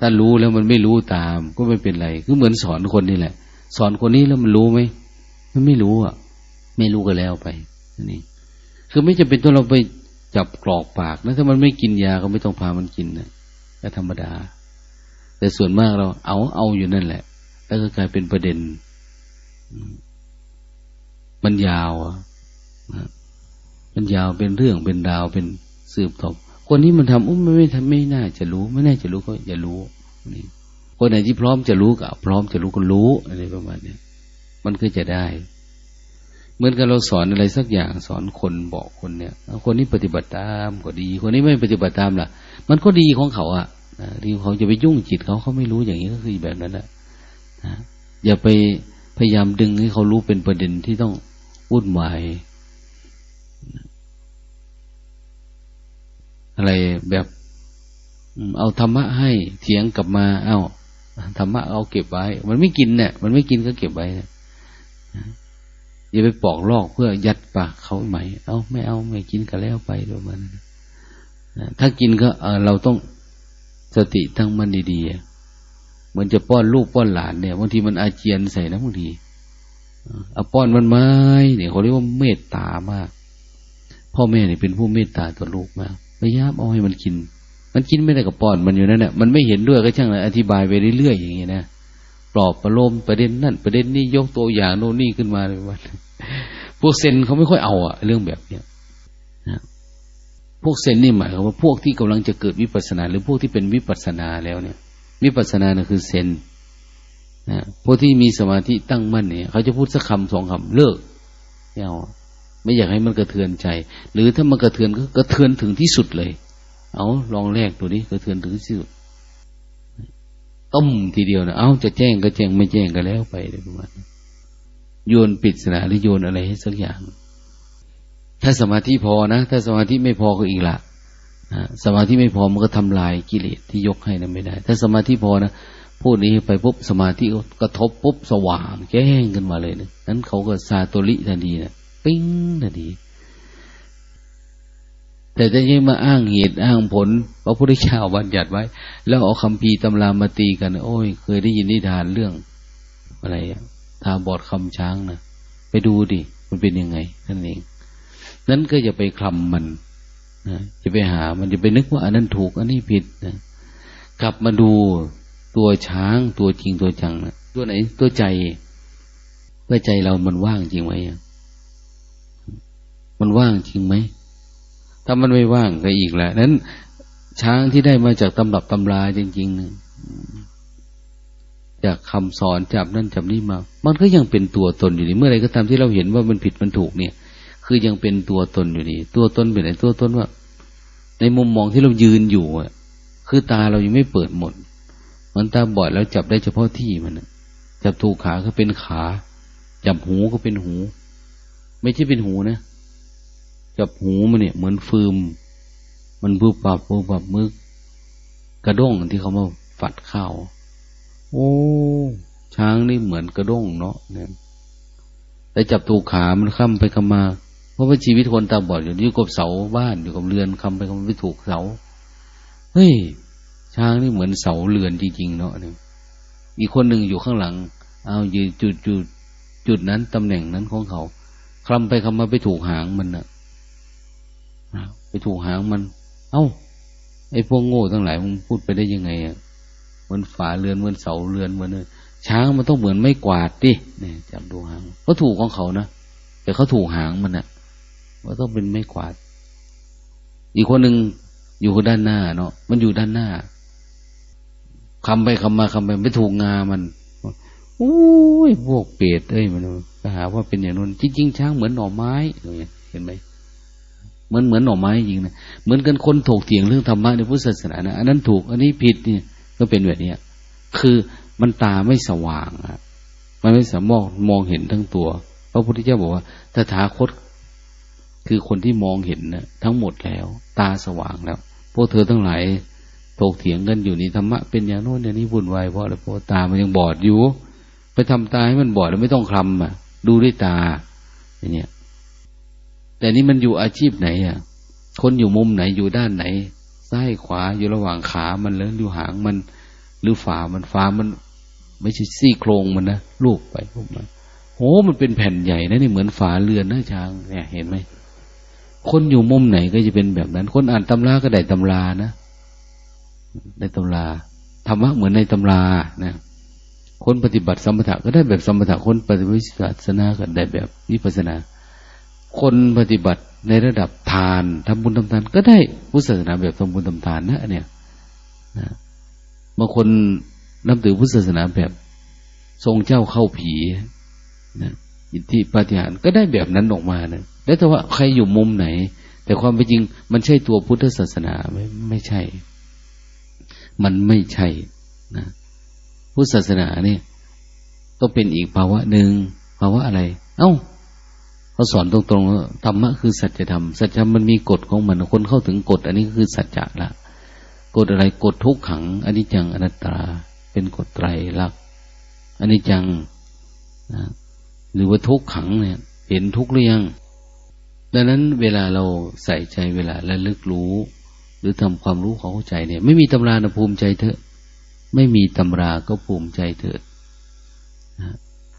ถ้ารู้แล้วมันไม่รู้ตาม ก็ไม่เป็นไรก็เหมือนสอนคนนี่แหละ สอนคนนี้แล้วมันรู้ไหมมันไม่รู้อะ ไม่รู้ก็แล้วไปนี่คือไม่จำเป็นต้องเราไปจับกรอกปากนะถ้ามันไม่กินยาก็ไม่ต้องพามันกินนะก็ธรรมดา แต่ส่วนมากเราเอาเอาอยู่นั่นแหละ แล้วก็กลายเป็นประเด็น มันยาวอะมันยาวเป็นเรื่องเป็นราวเป็นสืบต่อ คนนี้มันทำอุ้มไม่ไม่ทำไม่น่าจะรู้ไม่น่าจะรู้ก็อย่ารู้นี่คนไหนที่พร้อมจะรู้ก็พร้อมจะรู้ก็รู้อะไรประมาณนี้มันก็จะได้ เหมือนกับเราสอนอะไรสักอย่างสอนคนบอกคนเนี่ยคนนี้ปฏิบัติตามก็ดี คนนี้ไม่ปฏิบัติตามล่ะ มันก็ดีของเขาอะที่เขาจะไปยุ่งจิตเขาเขาไม่รู้อย่างนี้ก็คือแบบนั้นแหละอย่าไปพยายามดึงให้เขารู้เป็นประเด็นที่ต้องวุ่นวาย อะไรแบบเอาธรรมะให้เถียงกลับมา เอาธรรมะเอาเก็บไว้ มันไม่กินเนี่ย มันไม่กินก็เก็บไว้อย่าไปปอกลอกเพื่อยัดปากเขาใหม่เอาไม่เอาไม่กินก็แล้วไปด้วยมันถ้ากินก็เราต้องสติตั้งมันดีๆ เหมือนจะป้อนลูกป้อนหลานเนี่ยบางทีมันอาเจียนใส่นะบางทีเอาป้อนมันไหมเนี่ยเขาเรียกว่าเมตตามาก พ่อแม่เนี่ยเป็นผู้เมตตาต่อลูกมาก พยายามเอาให้มันกิน มันกินไม่ได้กับป้อนมันอยู่นั่นแหละมันไม่เห็นด้วยก็ช่างเลยอธิบายไปเรื่อยๆอย่างเงี้ยนะปลอบประโลมประเด็นนั่นประเด็นนี้ยกตัวอย่างโน่นนี่ขึ้นมาเลยว่าพวกเซนเขาไม่ค่อยเอาอะเรื่องแบบเนี้ยนะพวกเซนนี่หมายความว่าพวกที่กำลังจะเกิดวิปัสสนา หรือพวกที่เป็นวิปัสสนาแล้วเนี่ย วิปัสสนาเนะคือเซนนะพวกที่มีสมาธิตั้งมั่นเนี่ย เขาจะพูดสักคำสองคำเลิกไม่เอา ไม่อยากให้มันกระเทือนใจ หรือถ้ามันกระเทือนก็กระเทือนถึงที่สุดเลย เอาลองแรกดูนี้กระเทือนถึงที่สุดต้มทีเดียวนะเอาจะแจ้งก็แจ้งไม่แจ้งก็แล้วไปเลยประมาณโยนปิดสนาหรือโยนอะไรให้สักอย่าง ถ้าสมาธิพอนะ ถ้าสมาธิไม่พอก็อีกละสมาธิไม่พอมันก็ทำลายกิเลสที่ยกให้นั้นไม่ได้ ถ้าสมาธิพอนะพูดนี้ไปปุ๊บสมาธิกระทบปุ๊บสว่างแจ้งขึ้นมาเลยนะนั้นเขาก็ซาโตริทันทีนะ ปิ้งนาทีแต่จะยังมาอ้างเหตุอ้างผลพระพุทธเจ้าบัญญัติไว้ แล้วเอาคำพีตำรามาตีกัน โอ้ย เคยได้ยินนิทานเรื่อง อะไรอะทาบอดคำช้างนะไปดูดิมันเป็นยังไงนั่นเอง นั้นก็อย่าไปคลำมันนะจะไปหามันจะไปนึกว่าอันนั้นถูกอันนี้ผิดนะกลับมาดูตัวช้างตัวจริงตัวจังนะตัวไหนตัวใจว่าใจเรามันว่างจริงไหม มันว่างจริงไหม ถ้ามันไม่ว่างก็อีกแหละนั้น ช้างที่ได้มาจากตำรับตำราจริงๆจากคำสอนจับนั่นจับนี่มา มันก็ยังเป็นตัวตนอยู่ดีเมื่อไรก็ตามที่เราเห็นว่ามันผิดมันถูกเนี่ย คือยังเป็นตัวตนอยู่ดี ตัวตนเป็นไหนตัวตนว่า ในมุมมองที่เรายืนอยู่อะคือตาเรายังไม่เปิดหมด มันตาบอดแล้วจับได้เฉพาะที่มันจับถูกขาก็เป็นขา จับหูก็เป็นหู ไม่ใช่เป็นหูนะ จับหูมันเนี่ย เหมือนฟืม มันบูปับบูปับมึก กระด้งที่เขามาฝัดข้าวโอ้ช้างนี่เหมือนกระด้งเนาะเนี่ยแต่จับตูขามันค้ำไปค้ำมา เพราะว่าชีวิตคนตาบอดอยู่อยู่กับเสาบ้านอยู่กับเรือนค้ำไปค้ำไปถูกเสาเฮ้ยช้างนี่เหมือนเสาเรือนจริงๆเนาะเนี่ยอีกคนหนึ่งอยู่ข้างหลัง เอาอยืนจุดจุดจุดนั้นตำแหน่งนั้นของเขาคลำไปคลำมาไปถูกหางมันนะ ไปถูกหางมัน เอ้า ไอ้พวกโง่ทั้งหลายมึงพูดไปได้ยังไงอะเหมือนฝาเรือนเหมือนเสาเรือนเหมือนช้างมันต้องเหมือนไม่กวาดดิเนี่ยจับดูหางก็ถูกของเขานะแต่เขาถูกหางมันนะ่ะว่าต้องเป็นไม่กวาด อีกคนหนึ่งอยู่ด้านหน้าเนาะมันอยู่ด้านหน้าคำไปคำมาคำไปไม่ถูกงามันโอ้ยพวกเปรตเอ้ยมันก็หาว่าเป็นอย่างนั้นจริงๆช้างเหมือนหน่อไม้เห็นไหม เหมือนเหมือนหน่อไม้จริงนะเหมือนกันคนถกเถียงเรื่องธรรมะในพุทธศาสนานะอันนั้นถูก อันนี้ผิดเนี่ยก็เป็นแบบนี้คือมันตาไม่สว่างอะมันไม่สามารถมองเห็นทั้งตัว พระพุทธเจ้าบอกว่าถ้าถาคต คือคนที่มองเห็นนะทั้งหมดแล้ว ตาสว่างแล้ว พวกเธอทั้งหลายถกเถียงกันอยู่นี่ธรรมะเป็นอย่างโน้นอย่างนี้วุ่นวายเพราะอะไรเพราะตามันยังบอดอยู่ ไปทำตาให้มันบอดแล้วไม่ต้องคลำอะ ดูด้วยตาอย่างเนี้ย แต่นี่มันอยู่อาชีพไหนอะ คนอยู่มุมไหนอยู่ด้านไหน ซ้ายขวาอยู่ระหว่างขามันแล้วอยู่หางมัน หรือฝ่ามันฝ่ามัน ไม่ใช่ซี่โครงมันนะลูกไปพวกมันโหมันเป็นแผ่นใหญ่นะนี่เหมือนฝาเรือนนะช้างเนี่ยเห็นไหมคนอยู่มุมไหนก็จะเป็นแบบนั้น คนอ่านตำราก็ได้ตำรานะในตำราธรรมะเหมือนในตำรานะคนปฏิบัติสมถะก็ได้แบบสมถะคนปฏิบัติวิปัสสนาก็ได้แบบวิปัสสนา คนปฏิบัติในระดับทานทำบุญทำทาน ก็ได้พุทธศาสนาแบบทำบุญทำทานนะเนี่ยนะบางคนนับถือพุทธศาสนาแบบ ทรงเจ้าเข้าผีนะอิทธิปาฏิหาริย์ก็ได้แบบนั้นออกมานะแล้วแต่ว่าใครอยู่มุมไหน แต่ความเป็นจริง มันใช่ตัวพุทธศาสนาไม่ไม่ใช่ มันไม่ใช่นะพุทธศาสนาเนี่ยก็เป็นอีกภาวะหนึ่งภาวะอะไร เอา้า เขาสอนตรงๆว่าธรรมะคือสัจธรรมสัจธรรมมันมีกฎของมัน คนเข้าถึงกฎ อันนี้คือสัจจะละกฎอะไรกฎทุกขังอันนี้จังอนัตตา เป็นกฎไตรลักษณ์อันนี้จังนะหรือว่าทุกขังเนี่ย เห็นทุกเรื่องดังนั้นเวลาเราใส่ใจเวลาและลึกรู้ หรือทำความรู้เข้าใจเนี่ย ไม่มีตำรานะภูมิใจเถอะ ไม่มีตำราก็ภูมิใจเถิด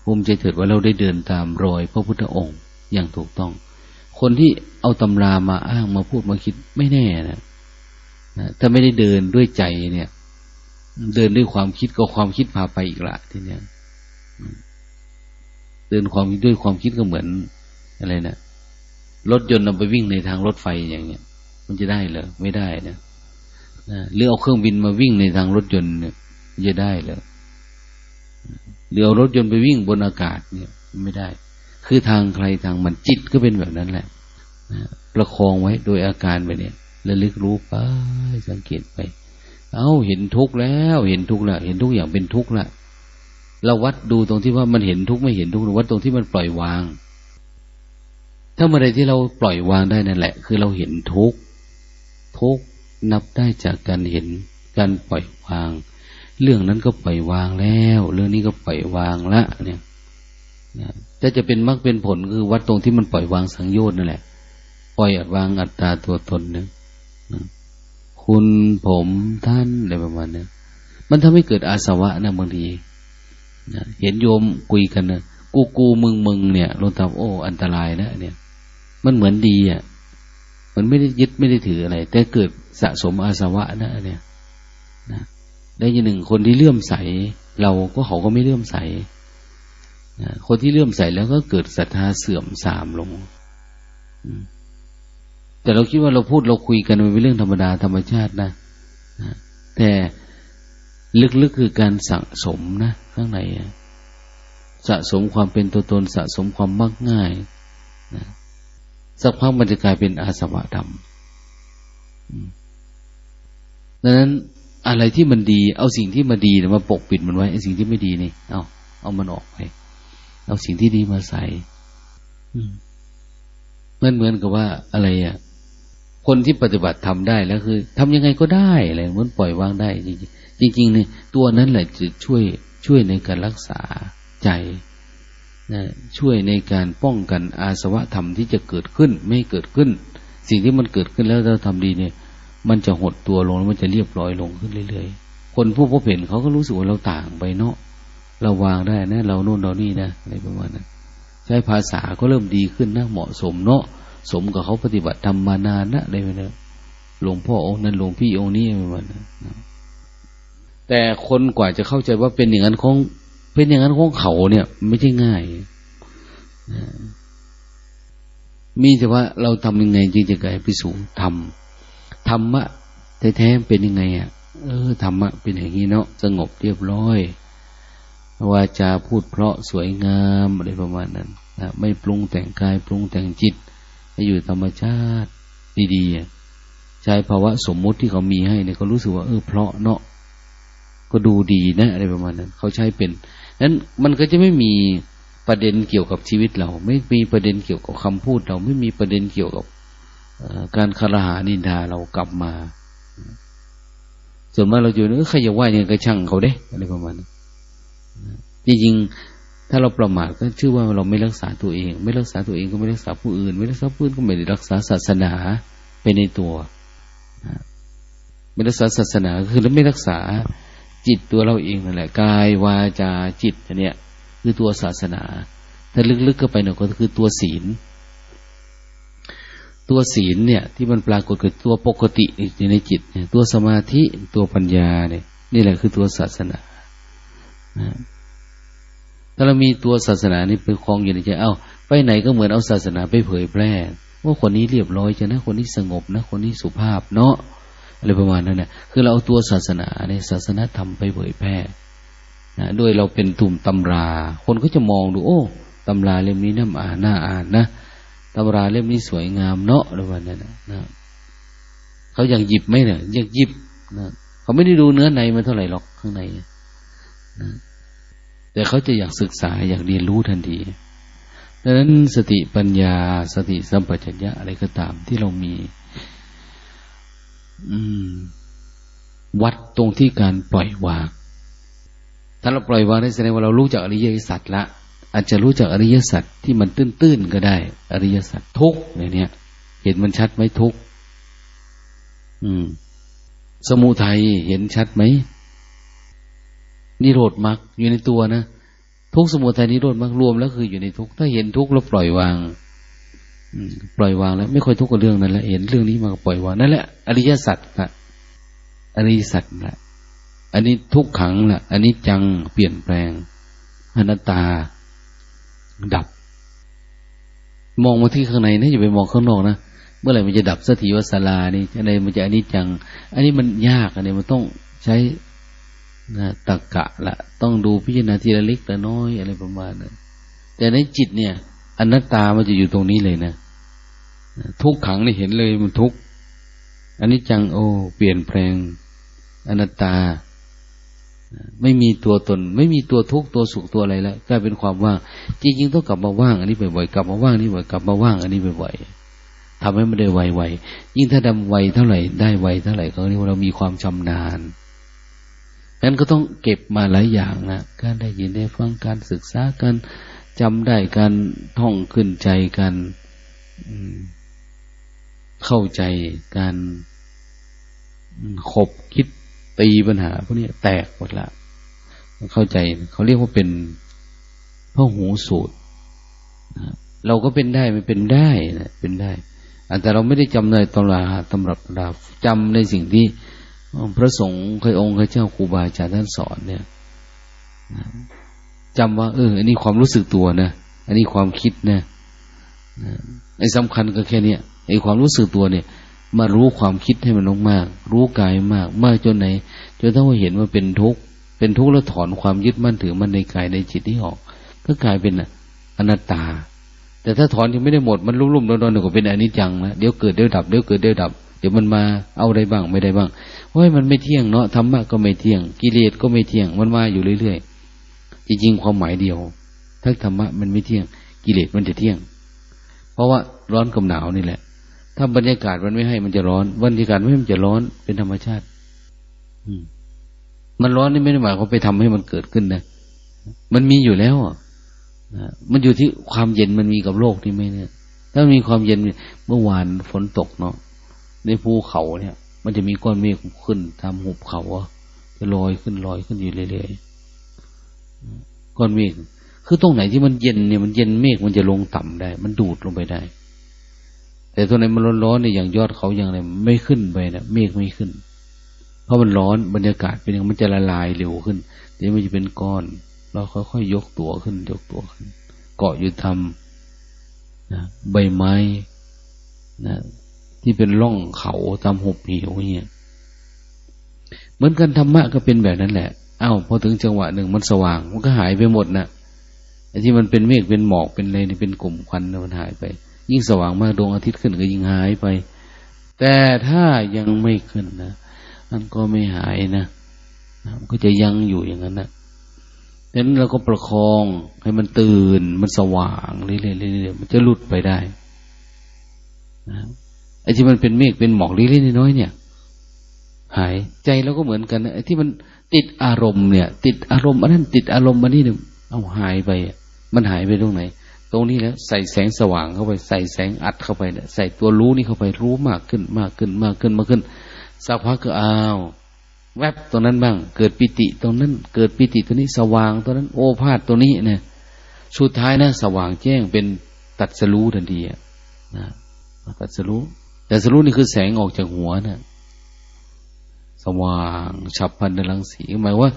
ภูมิใจเถิดว่าเราได้เดินตามรอยพระพุทธองค์ อย่างถูกต้อง คนที่เอาตำรามาอ้างมาพูดมาคิดไม่แน่นะนะถ้าไม่ได้เดินด้วยใจเนี่ย เดินด้วยความคิดก็ความคิดพาไปอีกละทีเนี้ยเดินความด้วยความคิดก็เหมือนอะไรนะรถยนต์นำไปวิ่งในทางรถไฟอย่างเงี้ย มันจะได้เหรอไม่ได้นะหรือเอาเครื่องบินมาวิ่งในทางรถยนต์เนี่ยจะได้เหรอหรือเอารถยนต์ไปวิ่งบนอากาศเนี่ย ไม่ได้ คือทางใครทางมันจิตก็เป็นแบบนั้นแหละประคองไว้โดยอาการไปเนี่ยระลึกรู้ไปสังเกตไป เอาเห็นทุกข์แล้ว เห็นทุกข์ล้วเห็นทุกอย่างเป็นทุกข์ละเราวัดดูตรงที่ว่ามันเห็นทุกข์ไม่เห็นทุกข์วัดตรงที่มันปล่อยวาง ถ้าเมื่อไรที่เราปล่อยวางได้นั่นแหละ คือเราเห็นทุกข์ทุกข์นับได้จากการเห็นการปล่อยวาง เรื่องนั้นก็ปล่อยวางแล้ว เรื่องนี้ก็ปล่อยวางละเนี่ย ถ้าจะเป็นมรรคเป็นผลคือวัดตรงที่มันปล่อยวางสังโยชน์นั่นแหละ ปล่อยวางอัตตาตัวตนเนี่ยคุณผมท่านอะไรประมาณนี้มันทำให้เกิดอาสวะนะบางทีเห็นโยมคุยกันนะกูกูมึงมึงเนี่ยลงตาโอ้อันตรายนะเนี่ย มันเหมือนดีอะ มันไม่ได้ยึดไม่ได้ถืออะไร แต่เกิดสะสมอาสวะนะเนี่ยนะได้ยินหนึ่งคนที่เลื่อมใส เราก็เขาก็ไม่เลื่อมใส คนที่เลื่อมใสแล้วก็เกิดศรัทธาเสื่อมสามลง แต่เราคิดว่าเราพูดเราคุยกันเป็นเรื่องธรรมดาธรรมชาตินะแต่ลึกๆคือการสั่งสมนะข้างในสะสมความเป็นตัวตนสะสมความมักง่ายนะสักพักมันจะกลายเป็นอาสวะดำดังนั้นอะไรที่มันดี เอาสิ่งที่มาดีมาปกปิดมันไว้ไอ้สิ่งที่ไม่ดีนี่เอาเอามันออกไป เอาสิ่งที่ดีมาใส่มันเหมือนกับว่าอะไรอะ คนที่ปฏิบัติทำได้แล้วคือทำยังไงก็ได้อะไรเหมือนปล่อยวางได้ จริงจริงๆเนี่ยตัวนั้นแหละจะช่วยช่วยในการรักษาใจนะช่วยในการป้องกันอาสวะธรรมที่จะเกิดขึ้น ไม่เกิดขึ้น สิ่งที่มันเกิดขึ้นแล้วเราทำดีเนี่ย มันจะหดตัวลงแล้วมันจะเรียบร้อยลงขึ้นเรื่อยๆคนผู้พบเห็นเขาก็รู้สึกว่าเราต่างไปเนาะ เราวางได้นะเราโน่นเรานี่นะอะไรประมาณนั้นใช้ภาษาก็เริ่มดีขึ้นนะเหมาะสมเนาะสมกับเขาปฏิบัติทำมานานนะอะไรแบบนี้หลวงพ่อองค์นั้นหลวงพี่องค์นี้ประมาณนั้นแต่คนกว่าจะเข้าใจว่าเป็นอย่างนั้นของเป็นอย่างนั้นของเขาเนี่ย ไม่ใช่ง่ายมีแต่ว่าเราทำยังไงจึงจะกลายไปสู่ธรรมธรรมะแท้ๆเป็นยังไงอะเออธรรมะเป็นอย่างนี้เนาะสงบเรียบร้อย วาจาพูดเพราะสวยงามอะไรประมาณนั้นนะไม่ปรุงแต่งกายปรุงแต่งจิต ให้อยู่ธรรมชาติดีๆใช้ภาวะสมมุติที่เขามีให้เนี่ยเขารู้สึกว่าเออเพราะเนาะก็ดูดีนะอะไรประมาณนั้น เขาใช้เป็นนั้นมันก็จะไม่มีประเด็นเกี่ยวกับชีวิตเรา ไม่มีประเด็นเกี่ยวกับคำพูดเราไม่มีประเด็นเกี่ยวกับการคารหานินทาเรากลับมา ส่วนมากเราอยู่นึกใครจะว่ายังก็ช่างเขาเด้อะไรประมาณนั้น จริงๆถ้าเราประมาทก็ชื่อว่าเราไม่รักษาตัวเอง ไม่รักษาตัวเองก็ไม่รักษาผู้อื่น ไม่รักษาผู้อื่นก็ไม่ได้รักษาศาสนาไปในตัวไม่รักษาศาสนาคือเราไม่รักษาจิตตัวเราเองนั่นแหละกายวาจาจิตอันเนี้ย คือตัวศาสนา ถ้าลึกๆเข้าไปเนี่ยก็คือตัวศีล ตัวศีลเนี่ย ที่มันปรากฏคือตัวปกติในจิตเนี่ยตัวสมาธิตัวปัญญาเนี่ยนี่แหละคือตัวศาสนา ถ้าเรามีตัวศาสนานี่เป็นคลองอยู่ในใจเอ้าไปไหนก็เหมือนเอาศาสนาไปเผยแพร่ว่าคนนี้เรียบร้อยจะนะ คนนี้สงบนะ คนนี้สุภาพเนาะอะไรประมาณนั้นเนี่ยคือเราเอาตัวศาสนาในศาสนาธรรมไปเผยแพร่นะด้วยเราเป็นตุ่มตำรา คนก็จะมองดู โอ้ตำราเล่มนี้น่าอ่านน่าอ่านนะตำราเล่มนี้สวยงามเนาะอะไรประมาณนั้นนะเขาอยากหยิบไหมเนี่ยอยากหยิบนะเขาไม่ได้ดูเนื้อในมันเท่าไหร่หรอกข้างในนะ แต่เขาจะอยากศึกษาอยากเรียนรู้ทันทีดังนั้นสติปัญญาสติสัมปชัญญะอะไรก็ตามที่เรามีวัดตรงที่การปล่อยวางถ้าเราปล่อยวางได้แสดงว่าเรารู้จักอริยสัจละอาจจะรู้จักอริยสัจที่มันตื้นๆก็ได้ อริยสัจทุกในเนี้ยเห็นมันชัดไหมทุกอืม สมุทัยเห็นชัดไหม นิโรธมรรคอยู่ในตัวนะทุกสมุทัยนิโรธมรรครวมแล้วคืออยู่ในทุกถ้าเห็นทุกแล้วปล่อยวางปล่อยวางแล้ว ไม่ค่อยทุกข์กับเรื่องนั้นแล้วเห็นเรื่องนี้มาปล่อยวางนั่นแหละอริยสัจละอริยสัจละอันนี้ทุกขังละอันนี้จังเปลี่ยนแปลงอนัตตา ดับ มองมาที่ข้างในนะอย่าไปมองข้างนอกนะเมื่อไหร่มันจะดับสักทีวัสลานี่อะไรมันจะอันนี้จัง อันนี้มันยากอันนี้มันต้องใช้ นะตะกกะละต้องดูพิจารณาทีละเล็กละน้อยอะไรประมาณนั้นแต่ในจิตเนี่ยอนัตตามันจะอยู่ตรงนี้เลยนะทุกขังนี่เห็นเลยมันทุกอันนี้จังโอเปลี่ยนแปลงอนัตตา ไม่มีตัวตน ไม่มีตัวทุกตัวสุขตัวอะไรแล้วกลายเป็นความว่างจริงๆต้องกลับมาว่าง อันนี้บ่อยๆกลับมาว่างนี่บ่อยกลับมาว่างอันนี้บ่อยๆทำให้มันได้ไวๆยิ่งถ้าดำไวเท่าไหร่ได้ไวเท่าไหร่ก็เรียกว่าเรามีความชำนาญ นั้นก็ต้องเก็บมาหลายอย่างนะการได้ยินได้ฟังการศึกษาการจำได้การท่องขึ้นใจกันเข้าใจการขบคิดตีปัญหาพวกนี้แตกหมดละเข้าใจเขาเรียกว่าเป็นพระหูสูตรเราก็เป็นได้ไม่เป็นได้นะเป็นได้แต่เราไม่ได้จำในตำราตำรับตำราจำในสิ่งที่ พระสงฆ์เคยองค์เคยเจ้าครูบาอาจารย์ท่านสอนเนี่ยจำว่า เออ อันนี้ความรู้สึกตัวนะอันนี้ความคิดนะไอ้สำคัญก็แค่เนี้ยไอ้ความรู้สึกตัวเนี่ย มารู้ความคิดให้มันลงมากรู้กายมากมากจนไหนจนถ้าว่าเห็นว่าเป็นทุกข์เป็นทุกข์แล้วถอนความยึดมั่นถือมันในกายในจิตที่ออก ก็กลายเป็นอนัตตา แต่ถ้าถอนยังไม่ได้หมดมันรุ่มๆดอนๆก็เป็นอนิจจังนะเดี๋ยวเกิดเดี๋ยวดับเดี๋ยวเกิดเดี๋ยวดับ เดี๋ยวมันมาเอาได้บ้างไม่ได้บ้าง เฮ้ยมันไม่เที่ยงเนาะธรรมะก็ไม่เที่ยง กิเลสก็ไม่เที่ยง มันมาอยู่เรื่อยๆจริงๆความหมายเดียวถ้าธรรมะมันไม่เที่ยง กิเลสมันจะเที่ยง เพราะว่าร้อนกับหนาวนี่แหละ ถ้าบรรยากาศมันไม่ให้มันจะร้อนบรรยากาศไม่ให้มันจะร้อนเป็นธรรมชาติ อืม มันร้อนนี่ไม่ได้หมายควาไปทำให้มันเกิดขึ้นนะมันมีอยู่แล้วอะมันอยู่ที่ความเย็นมันมีกับโลกนี่ไหมเนี่ย ถ้ามีความเย็นเมื่อวานฝนตกเนาะในภูเขาเนี่ย มันจะมีก้อนเมฆขึ้นทำหุบเขาจะลอยขึ้นลอยขึ้นอยู่เรื่อยๆก้อนเมฆคือตรงไหนที่มันเย็นเนี่ยมันเย็นเมฆมันจะลงต่ำได้ มันดูดลงไปได้ แต่ตรงไหนมันร้อนๆเนี่ยอย่างยอดเขาอย่างไรไม่ขึ้นไปนะเมฆไม่ขึ้น เพราะมันร้อนบรรยากาศเป็นอย่างมันจะละลายเร็วขึ้นเดี๋ยวมันจะเป็นก้อน เราค่อยๆยกตัวขึ้น ยกตัวขึ้น เกาะอยู่ทำนะใบไม้นะ ที่เป็นร่องเขาตามหุบเหวเนี่ยเหมือนกันธรรมะก็เป็นแบบนั้นแหละเอา้าพอถึงจังหวะหนึ่งมันสว่าง มันก็หายไปหมดนะไอ้ที่มันเป็นเมฆเป็นหมอกเป็นอะไรนี่เป็นกลุ่มควันมันหายไป ยิ่งสว่างมากดวงอาทิตย์ขึ้นก็ยิ่งหายไป แต่ถ้ายังไม่ขึ้นนะมันก็ไม่หายนะมันก็จะยังอยู่อย่างนั้นนะดังนั้นเราก็ประคองให้มันตื่น มันสว่างเรื่อยๆมันจะหลุดไปได้นะ ไอ้ที่มันเป็นเมฆเป็นหมอกเล็กๆน้อยๆเนี่ย หายใจเราก็เหมือนกันไอ้ที่มันติดอารมณ์เนี่ย ติดอารมณ์อันนั้นติดอารมณ์อันนี้เนี่ยเอาหายไปมันหายไปตรงไหน ตรงนี้แล้วใส่แสงสว่างเข้าไปใส่แสงอัดเข้าไปเนี่ยใส่ตัวรู้นี่เข้าไปรู้มากขึ้นมากขึ้นมากขึ้นมากขึ้นสักพักก็อ้าวแวบตรงนั้นบ้าง เกิดปิติตรงนั้น เกิดปิติตัวนี้สว่างตัวนั้น โอภาษตัวนี้เนี่ยสุดท้ายนะ สว่างแจ้งเป็นตัดสรู้ทันทีนะตัดสรู้ แต่สรู้นี่คือแสงออกจากหัวเนะสว่างฉับพันในรังสีหมายว่า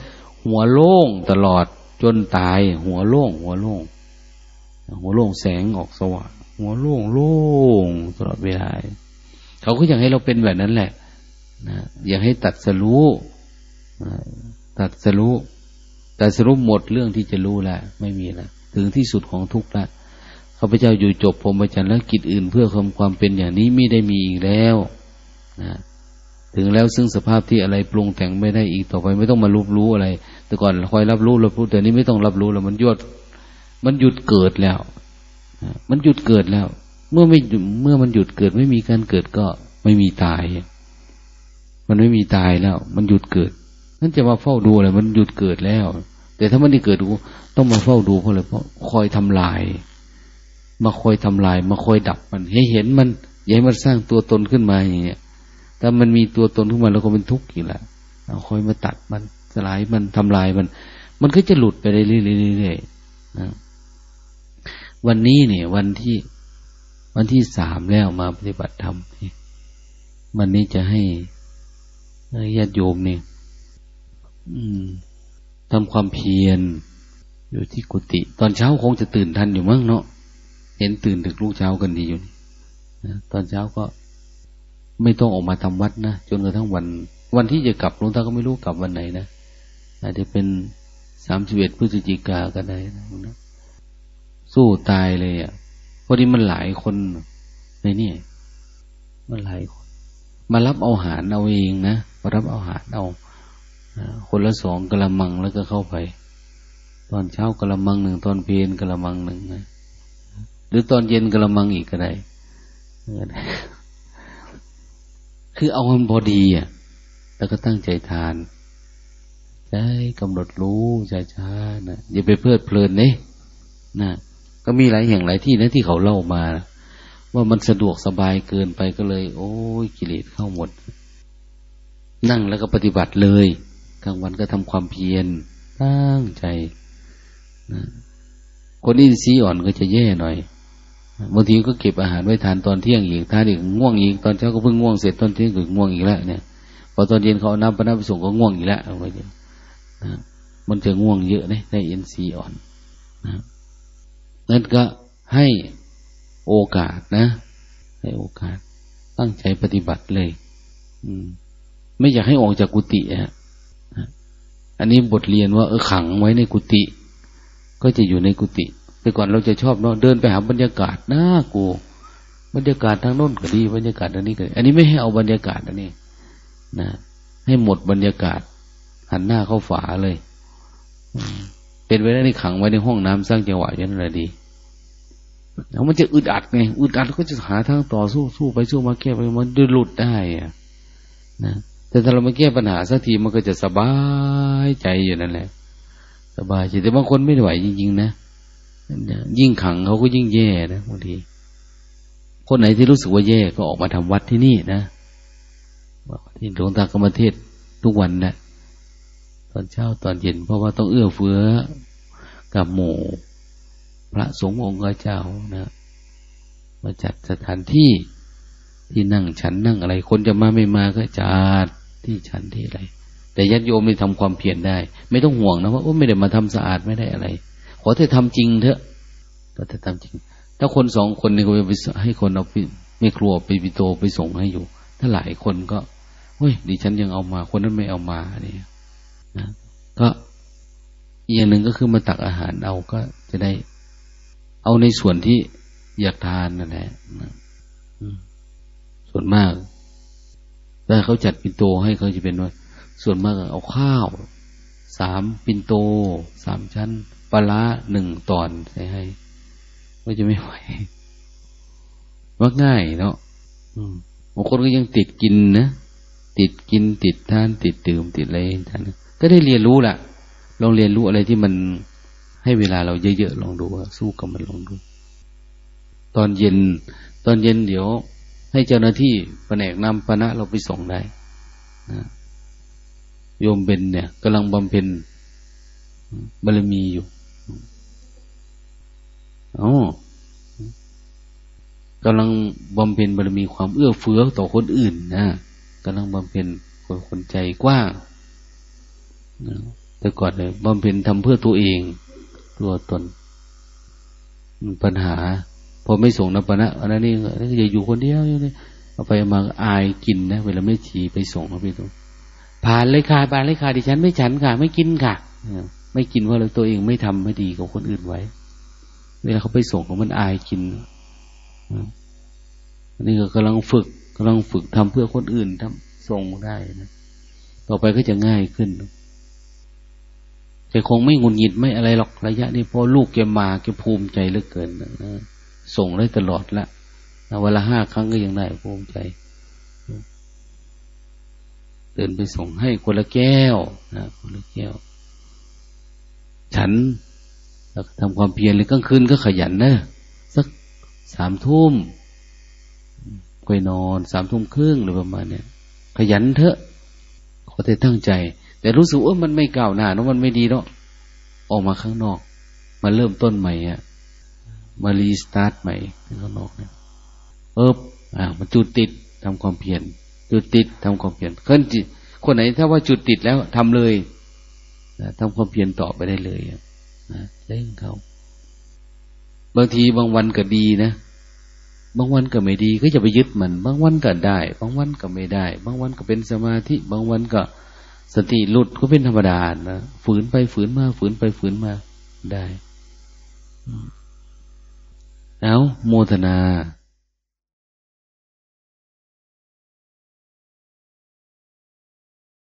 หัวโล่งตลอดจนตาย หัวโล่ง หัวโล่ง หัวโล่งแสงออกสว่าง หัวโล่งโล่งตลอดเวลาเขาก็อยากให้เราเป็นแบบนั้นแหละนะอยากให้ตัดสรู้ตัดสรู้ตัดสรู้หมดเรื่องที่จะรู้แล้วไม่มีแล้วถึงที่สุดของทุกข์แล้ว ข้าพเจ้าอยู่จบพรหมจรรย์แล้วกิจอื่นเพื่อความความเป็นอย่างนี้ไม่ได้มีอีกแล้วนะถึงแล้วซึ่งสภาพที่อะไรปรุงแต่งไม่ได้อีกต่อไป ไม่ต้องมารู้รู้อะไร แต่ก่อนคอยรับรู้รับรู้แต่นี้ไม่ต้องรับรู้แล้ว มันยดมันหยุดเกิดแล้วมันหยุดเกิดแล้ว เมื่อไม่เมื่อมันหยุดเกิดไม่มีการเกิดก็ไม่มีตาย มันไม่มีตายแล้ว มันหยุดเกิดนั่นจะมาเฝ้าดูอะไรมันหยุดเกิดแล้ว แต่ถ้ามันได้เกิดดูต้องมาเฝ้าดูเพราะอะไรเพราะคอยทำลาย มาคอยทำลาย มาคอยดับมัน ให้เห็นมันอย่าให้มันสร้างตัวตนขึ้นมาอย่างเงี้ยถ้ามันมีตัวตนขึ้นมาเราก็เป็นทุกข์อยู่แล้วเราคอยมาตัดมันสลายมันทำลายมัน มันก็จะหลุดไปเรื่อยๆนะวันนี้เนี่ย วันที่วันที่สามแล้วมาปฏิบัติธรรมวันนี้จะให้ญาติโยมเนี่ยทำความเพียรอยู่ที่กุฏิตอนเช้าคงจะตื่นทันอยู่มั้งเนาะ ห็นตื่นถึงลูกเช้ากันดีอยู่ตอนเช้าก็ไม่ต้องออกมาทำวัดนะจนกระทั่งวัน วันที่จะกลับหลวงตาก็ไม่รู้กลับวันไหนนะอาจจะเป็นสามสิบเอ็ดพฤศจิกาก็ได้นะสู้ตายเลยอะพอดีมันหลายคนในนี่มันหลายคน มารับเอาหารเอาเองนะมารับเอาหารเอาคนละสองกระมังแล้วก็เข้าไป ตอนเช้ากระมังหนึ่งตอนเพลนกระมังหนึ่งนะ รือตอนเย็นกระมังอีกก็ได้ คือเอามันพอดีอะ แล้วก็ตั้งใจทานใช้กำหนดรู้ช้าๆนะอย่าไปเพลิดเพลินเนี่ยนะก็มีหลายแห่งหลายที่นะที่เขาเล่ามา ว่ามันสะดวกสบายเกินไปก็เลย โอ้ยกิเลสเข้าหมด นั่งแล้วก็ปฏิบัติเลยกลางวันก็ทำความเพียรตั้งใจนะคนอินทรีย์อ่อนก็จะแย่หน่อย บางทีก็เก็บอาหารไว้ทานตอนเที่ยงอีกทานอีกง่วงอีกตอนเช้าก็เพิ่งง่วงเสร็จตอนเที่ยงก็ง่วงอีกแล้วเนี่ยพอตอนเย็นเขาเอาน้ำปน้ำไปส่งก็ง่วงอีกแล้วเอาไปนะมันจะง่วงเยอะเนะในเอ็นซีอ่อนนะนั่นก็ให้โอกาสนะ ให้โอกาส ตั้งใจปฏิบัติเลย อืม ไม่อยากให้ออกจากกุฏิอะอันนี้บทเรียนว่าเออขังไว้ในกุฏิก็จะอยู่ในกุฏิ แต่ก่อนเราจะชอบเนาะเดินไปหาบรรยากาศน่ากูบรรยากาศทางโน้นก็ดีบรรยากาศทางนี้ก็ดีอันนี้ไม่ให้เอาบรรยากาศอันนี้นะให้หมดบรรยากาศ หันหน้าเข้าฝาเลย เป็นไว้ได้ในขังไว้ในห้องน้ำสร้างจังหวะอย่างนั้นแหละดีแล้วมันจะอึดอัดไงอึดอัดก็จะหาทางต่อสู้สู้ไปสู้มาแก้ไปมันดหลุดได้อะนะแต่ถ้าเราไม่แก้ปัญหาสักทีมันก็จะสบายใจอยู่นั่นแหละ สบายใจแต่บางคนไม่ไหวจริงๆนะ ยิ่งขังเขาก็ยิ่งแย่นะบางที คนไหนที่รู้สึกว่าแย่ก็ออกมาทำวัดที่นี่นะที่หลวงตากรรมเทศทุกวันนะตอนเช้าตอนเย็น เพราะว่าต้องเอื้อเฟื้อกับหมู่พระสงฆ์องค์เจ้านะมาจัดสถานที่ที่นั่งฉันนั่งอะไร คนจะมาไม่มาก็จัดที่ฉันที่อะไร แต่ญาติโยมไม่ทำความเพียรได้ ไม่ต้องห่วงนะว่าไม่ได้มาทำสะอาดไม่ได้อะไร ขอแต่ทำจริงเถอะขอแต่ทำจริง ถ้าคนสองคนนี่ก็ไปให้คนเอาไปไม่ครัวไปปิโตไปส่งให้อยู่ ถ้าหลายคนก็เฮ้ยดิฉันยังเอามา คนนั้นไม่เอามาเนี่ยนะก็อีกอย่างหนึ่งก็คือมาตักอาหารเอาก็จะได้ เอาในส่วนที่อยากทานนั่นแหละนะส่วนมากถ้าเขาจัดปินโตให้เขาจะเป็นว่าส่วนมากเอาข้าวสามปินโตสามชั้น ปลาหนึ่งตอนใส่ให้ก็จะไม่ไหวว่าง่ายเนาะบางคนก็ยังติดกินนะติดกินติดทาน ติดดื่มติดอะไรท่านก็ได้เรียนรู้แหละลองเรียนรู้อะไรที่มันให้เวลาเราเยอะๆลองดูว่าสู้กับมันลองดู ตอนเย็น ตอนเย็นเดี๋ยว ให้เจ้าหน้าที่แผนกนำปณะเราไปส่งได้นะโยมเบนเนี่ยกำลังบำเพ็ญบารมีอยู่ อ๋อกำลังบำเพ็ญบารมีความเอื้อเฟื้อต่อคนอื่นนะกำลังบำเพ็ญคนคนใจกว้างแต่ก่อนเลยบำเพ็ญทำเพื่อตัวเองตัวตน ปัญหา พอไม่ส่งนปนะอันนั้นนี่อย่าอยู่คนเดียวอยู่เลยเอาไปมาอายกินนะเวลาไม่ฉีไปส่งเขาไปตรงผ่านเลยค่ะผ่านเลยค่ะดิฉันไม่ฉันค่ะ ไม่กินค่ะไม่กินเพราะเราตัวเองไม่ทำไม่ดีกับคนอื่นไว้ เวลาเขาไปส่งของมันอายกินอันนี้ก็กำลังฝึกกำลังฝึกทำเพื่อคนอื่นทำส่งได้นะต่อไปก็จะง่ายขึ้นแต่คงไม่งุนหงิดไม่อะไรหรอกระยะนี้เพราะลูกแกมาแกภูมิใจเหลือเกินนะส่งได้ตลอดละเวลาห้าครั้งก็ยังได้ภูมิใจเดินไปส่งให้คนละแก้วนะคนละแก้ว ฉัน แล้วทำความเพียรเลยกลางคืนก็ขยันนะสักสามทุ่มไปนอนสามทุ่มครึ่งหรือประมาณเนี้ยขยันเถอะขอแต่ตั้งใจ แต่รู้สึกว่ามันไม่ก้าวหน้าเนาะมันไม่ดีเนาะออกมาข้างนอก มาเริ่มต้นใหม่อะมารีสตาร์ทใหม่ข้างนอกเนี่ยเอออ่ามันจุดติดทำความเพียรจุดติดทำความเพียรคนจิตคนไหนถ้าว่าจุดติดแล้วทำเลยนะทำความเพียรต่อไปได้เลย นะเล่งเขาบางทีบางวันก็ดีนะ บางวันก็ไม่ดี ก็จะไปยึดมัน บางวันก็ได้ บางวันก็ไม่ได้ บางวันก็เป็นสมาธิ บางวันก็สติหลุดก็เป็นธรรมดานะฝืนไปฝืนมาฝืนไปฝืนมาได้ เอาโมทนา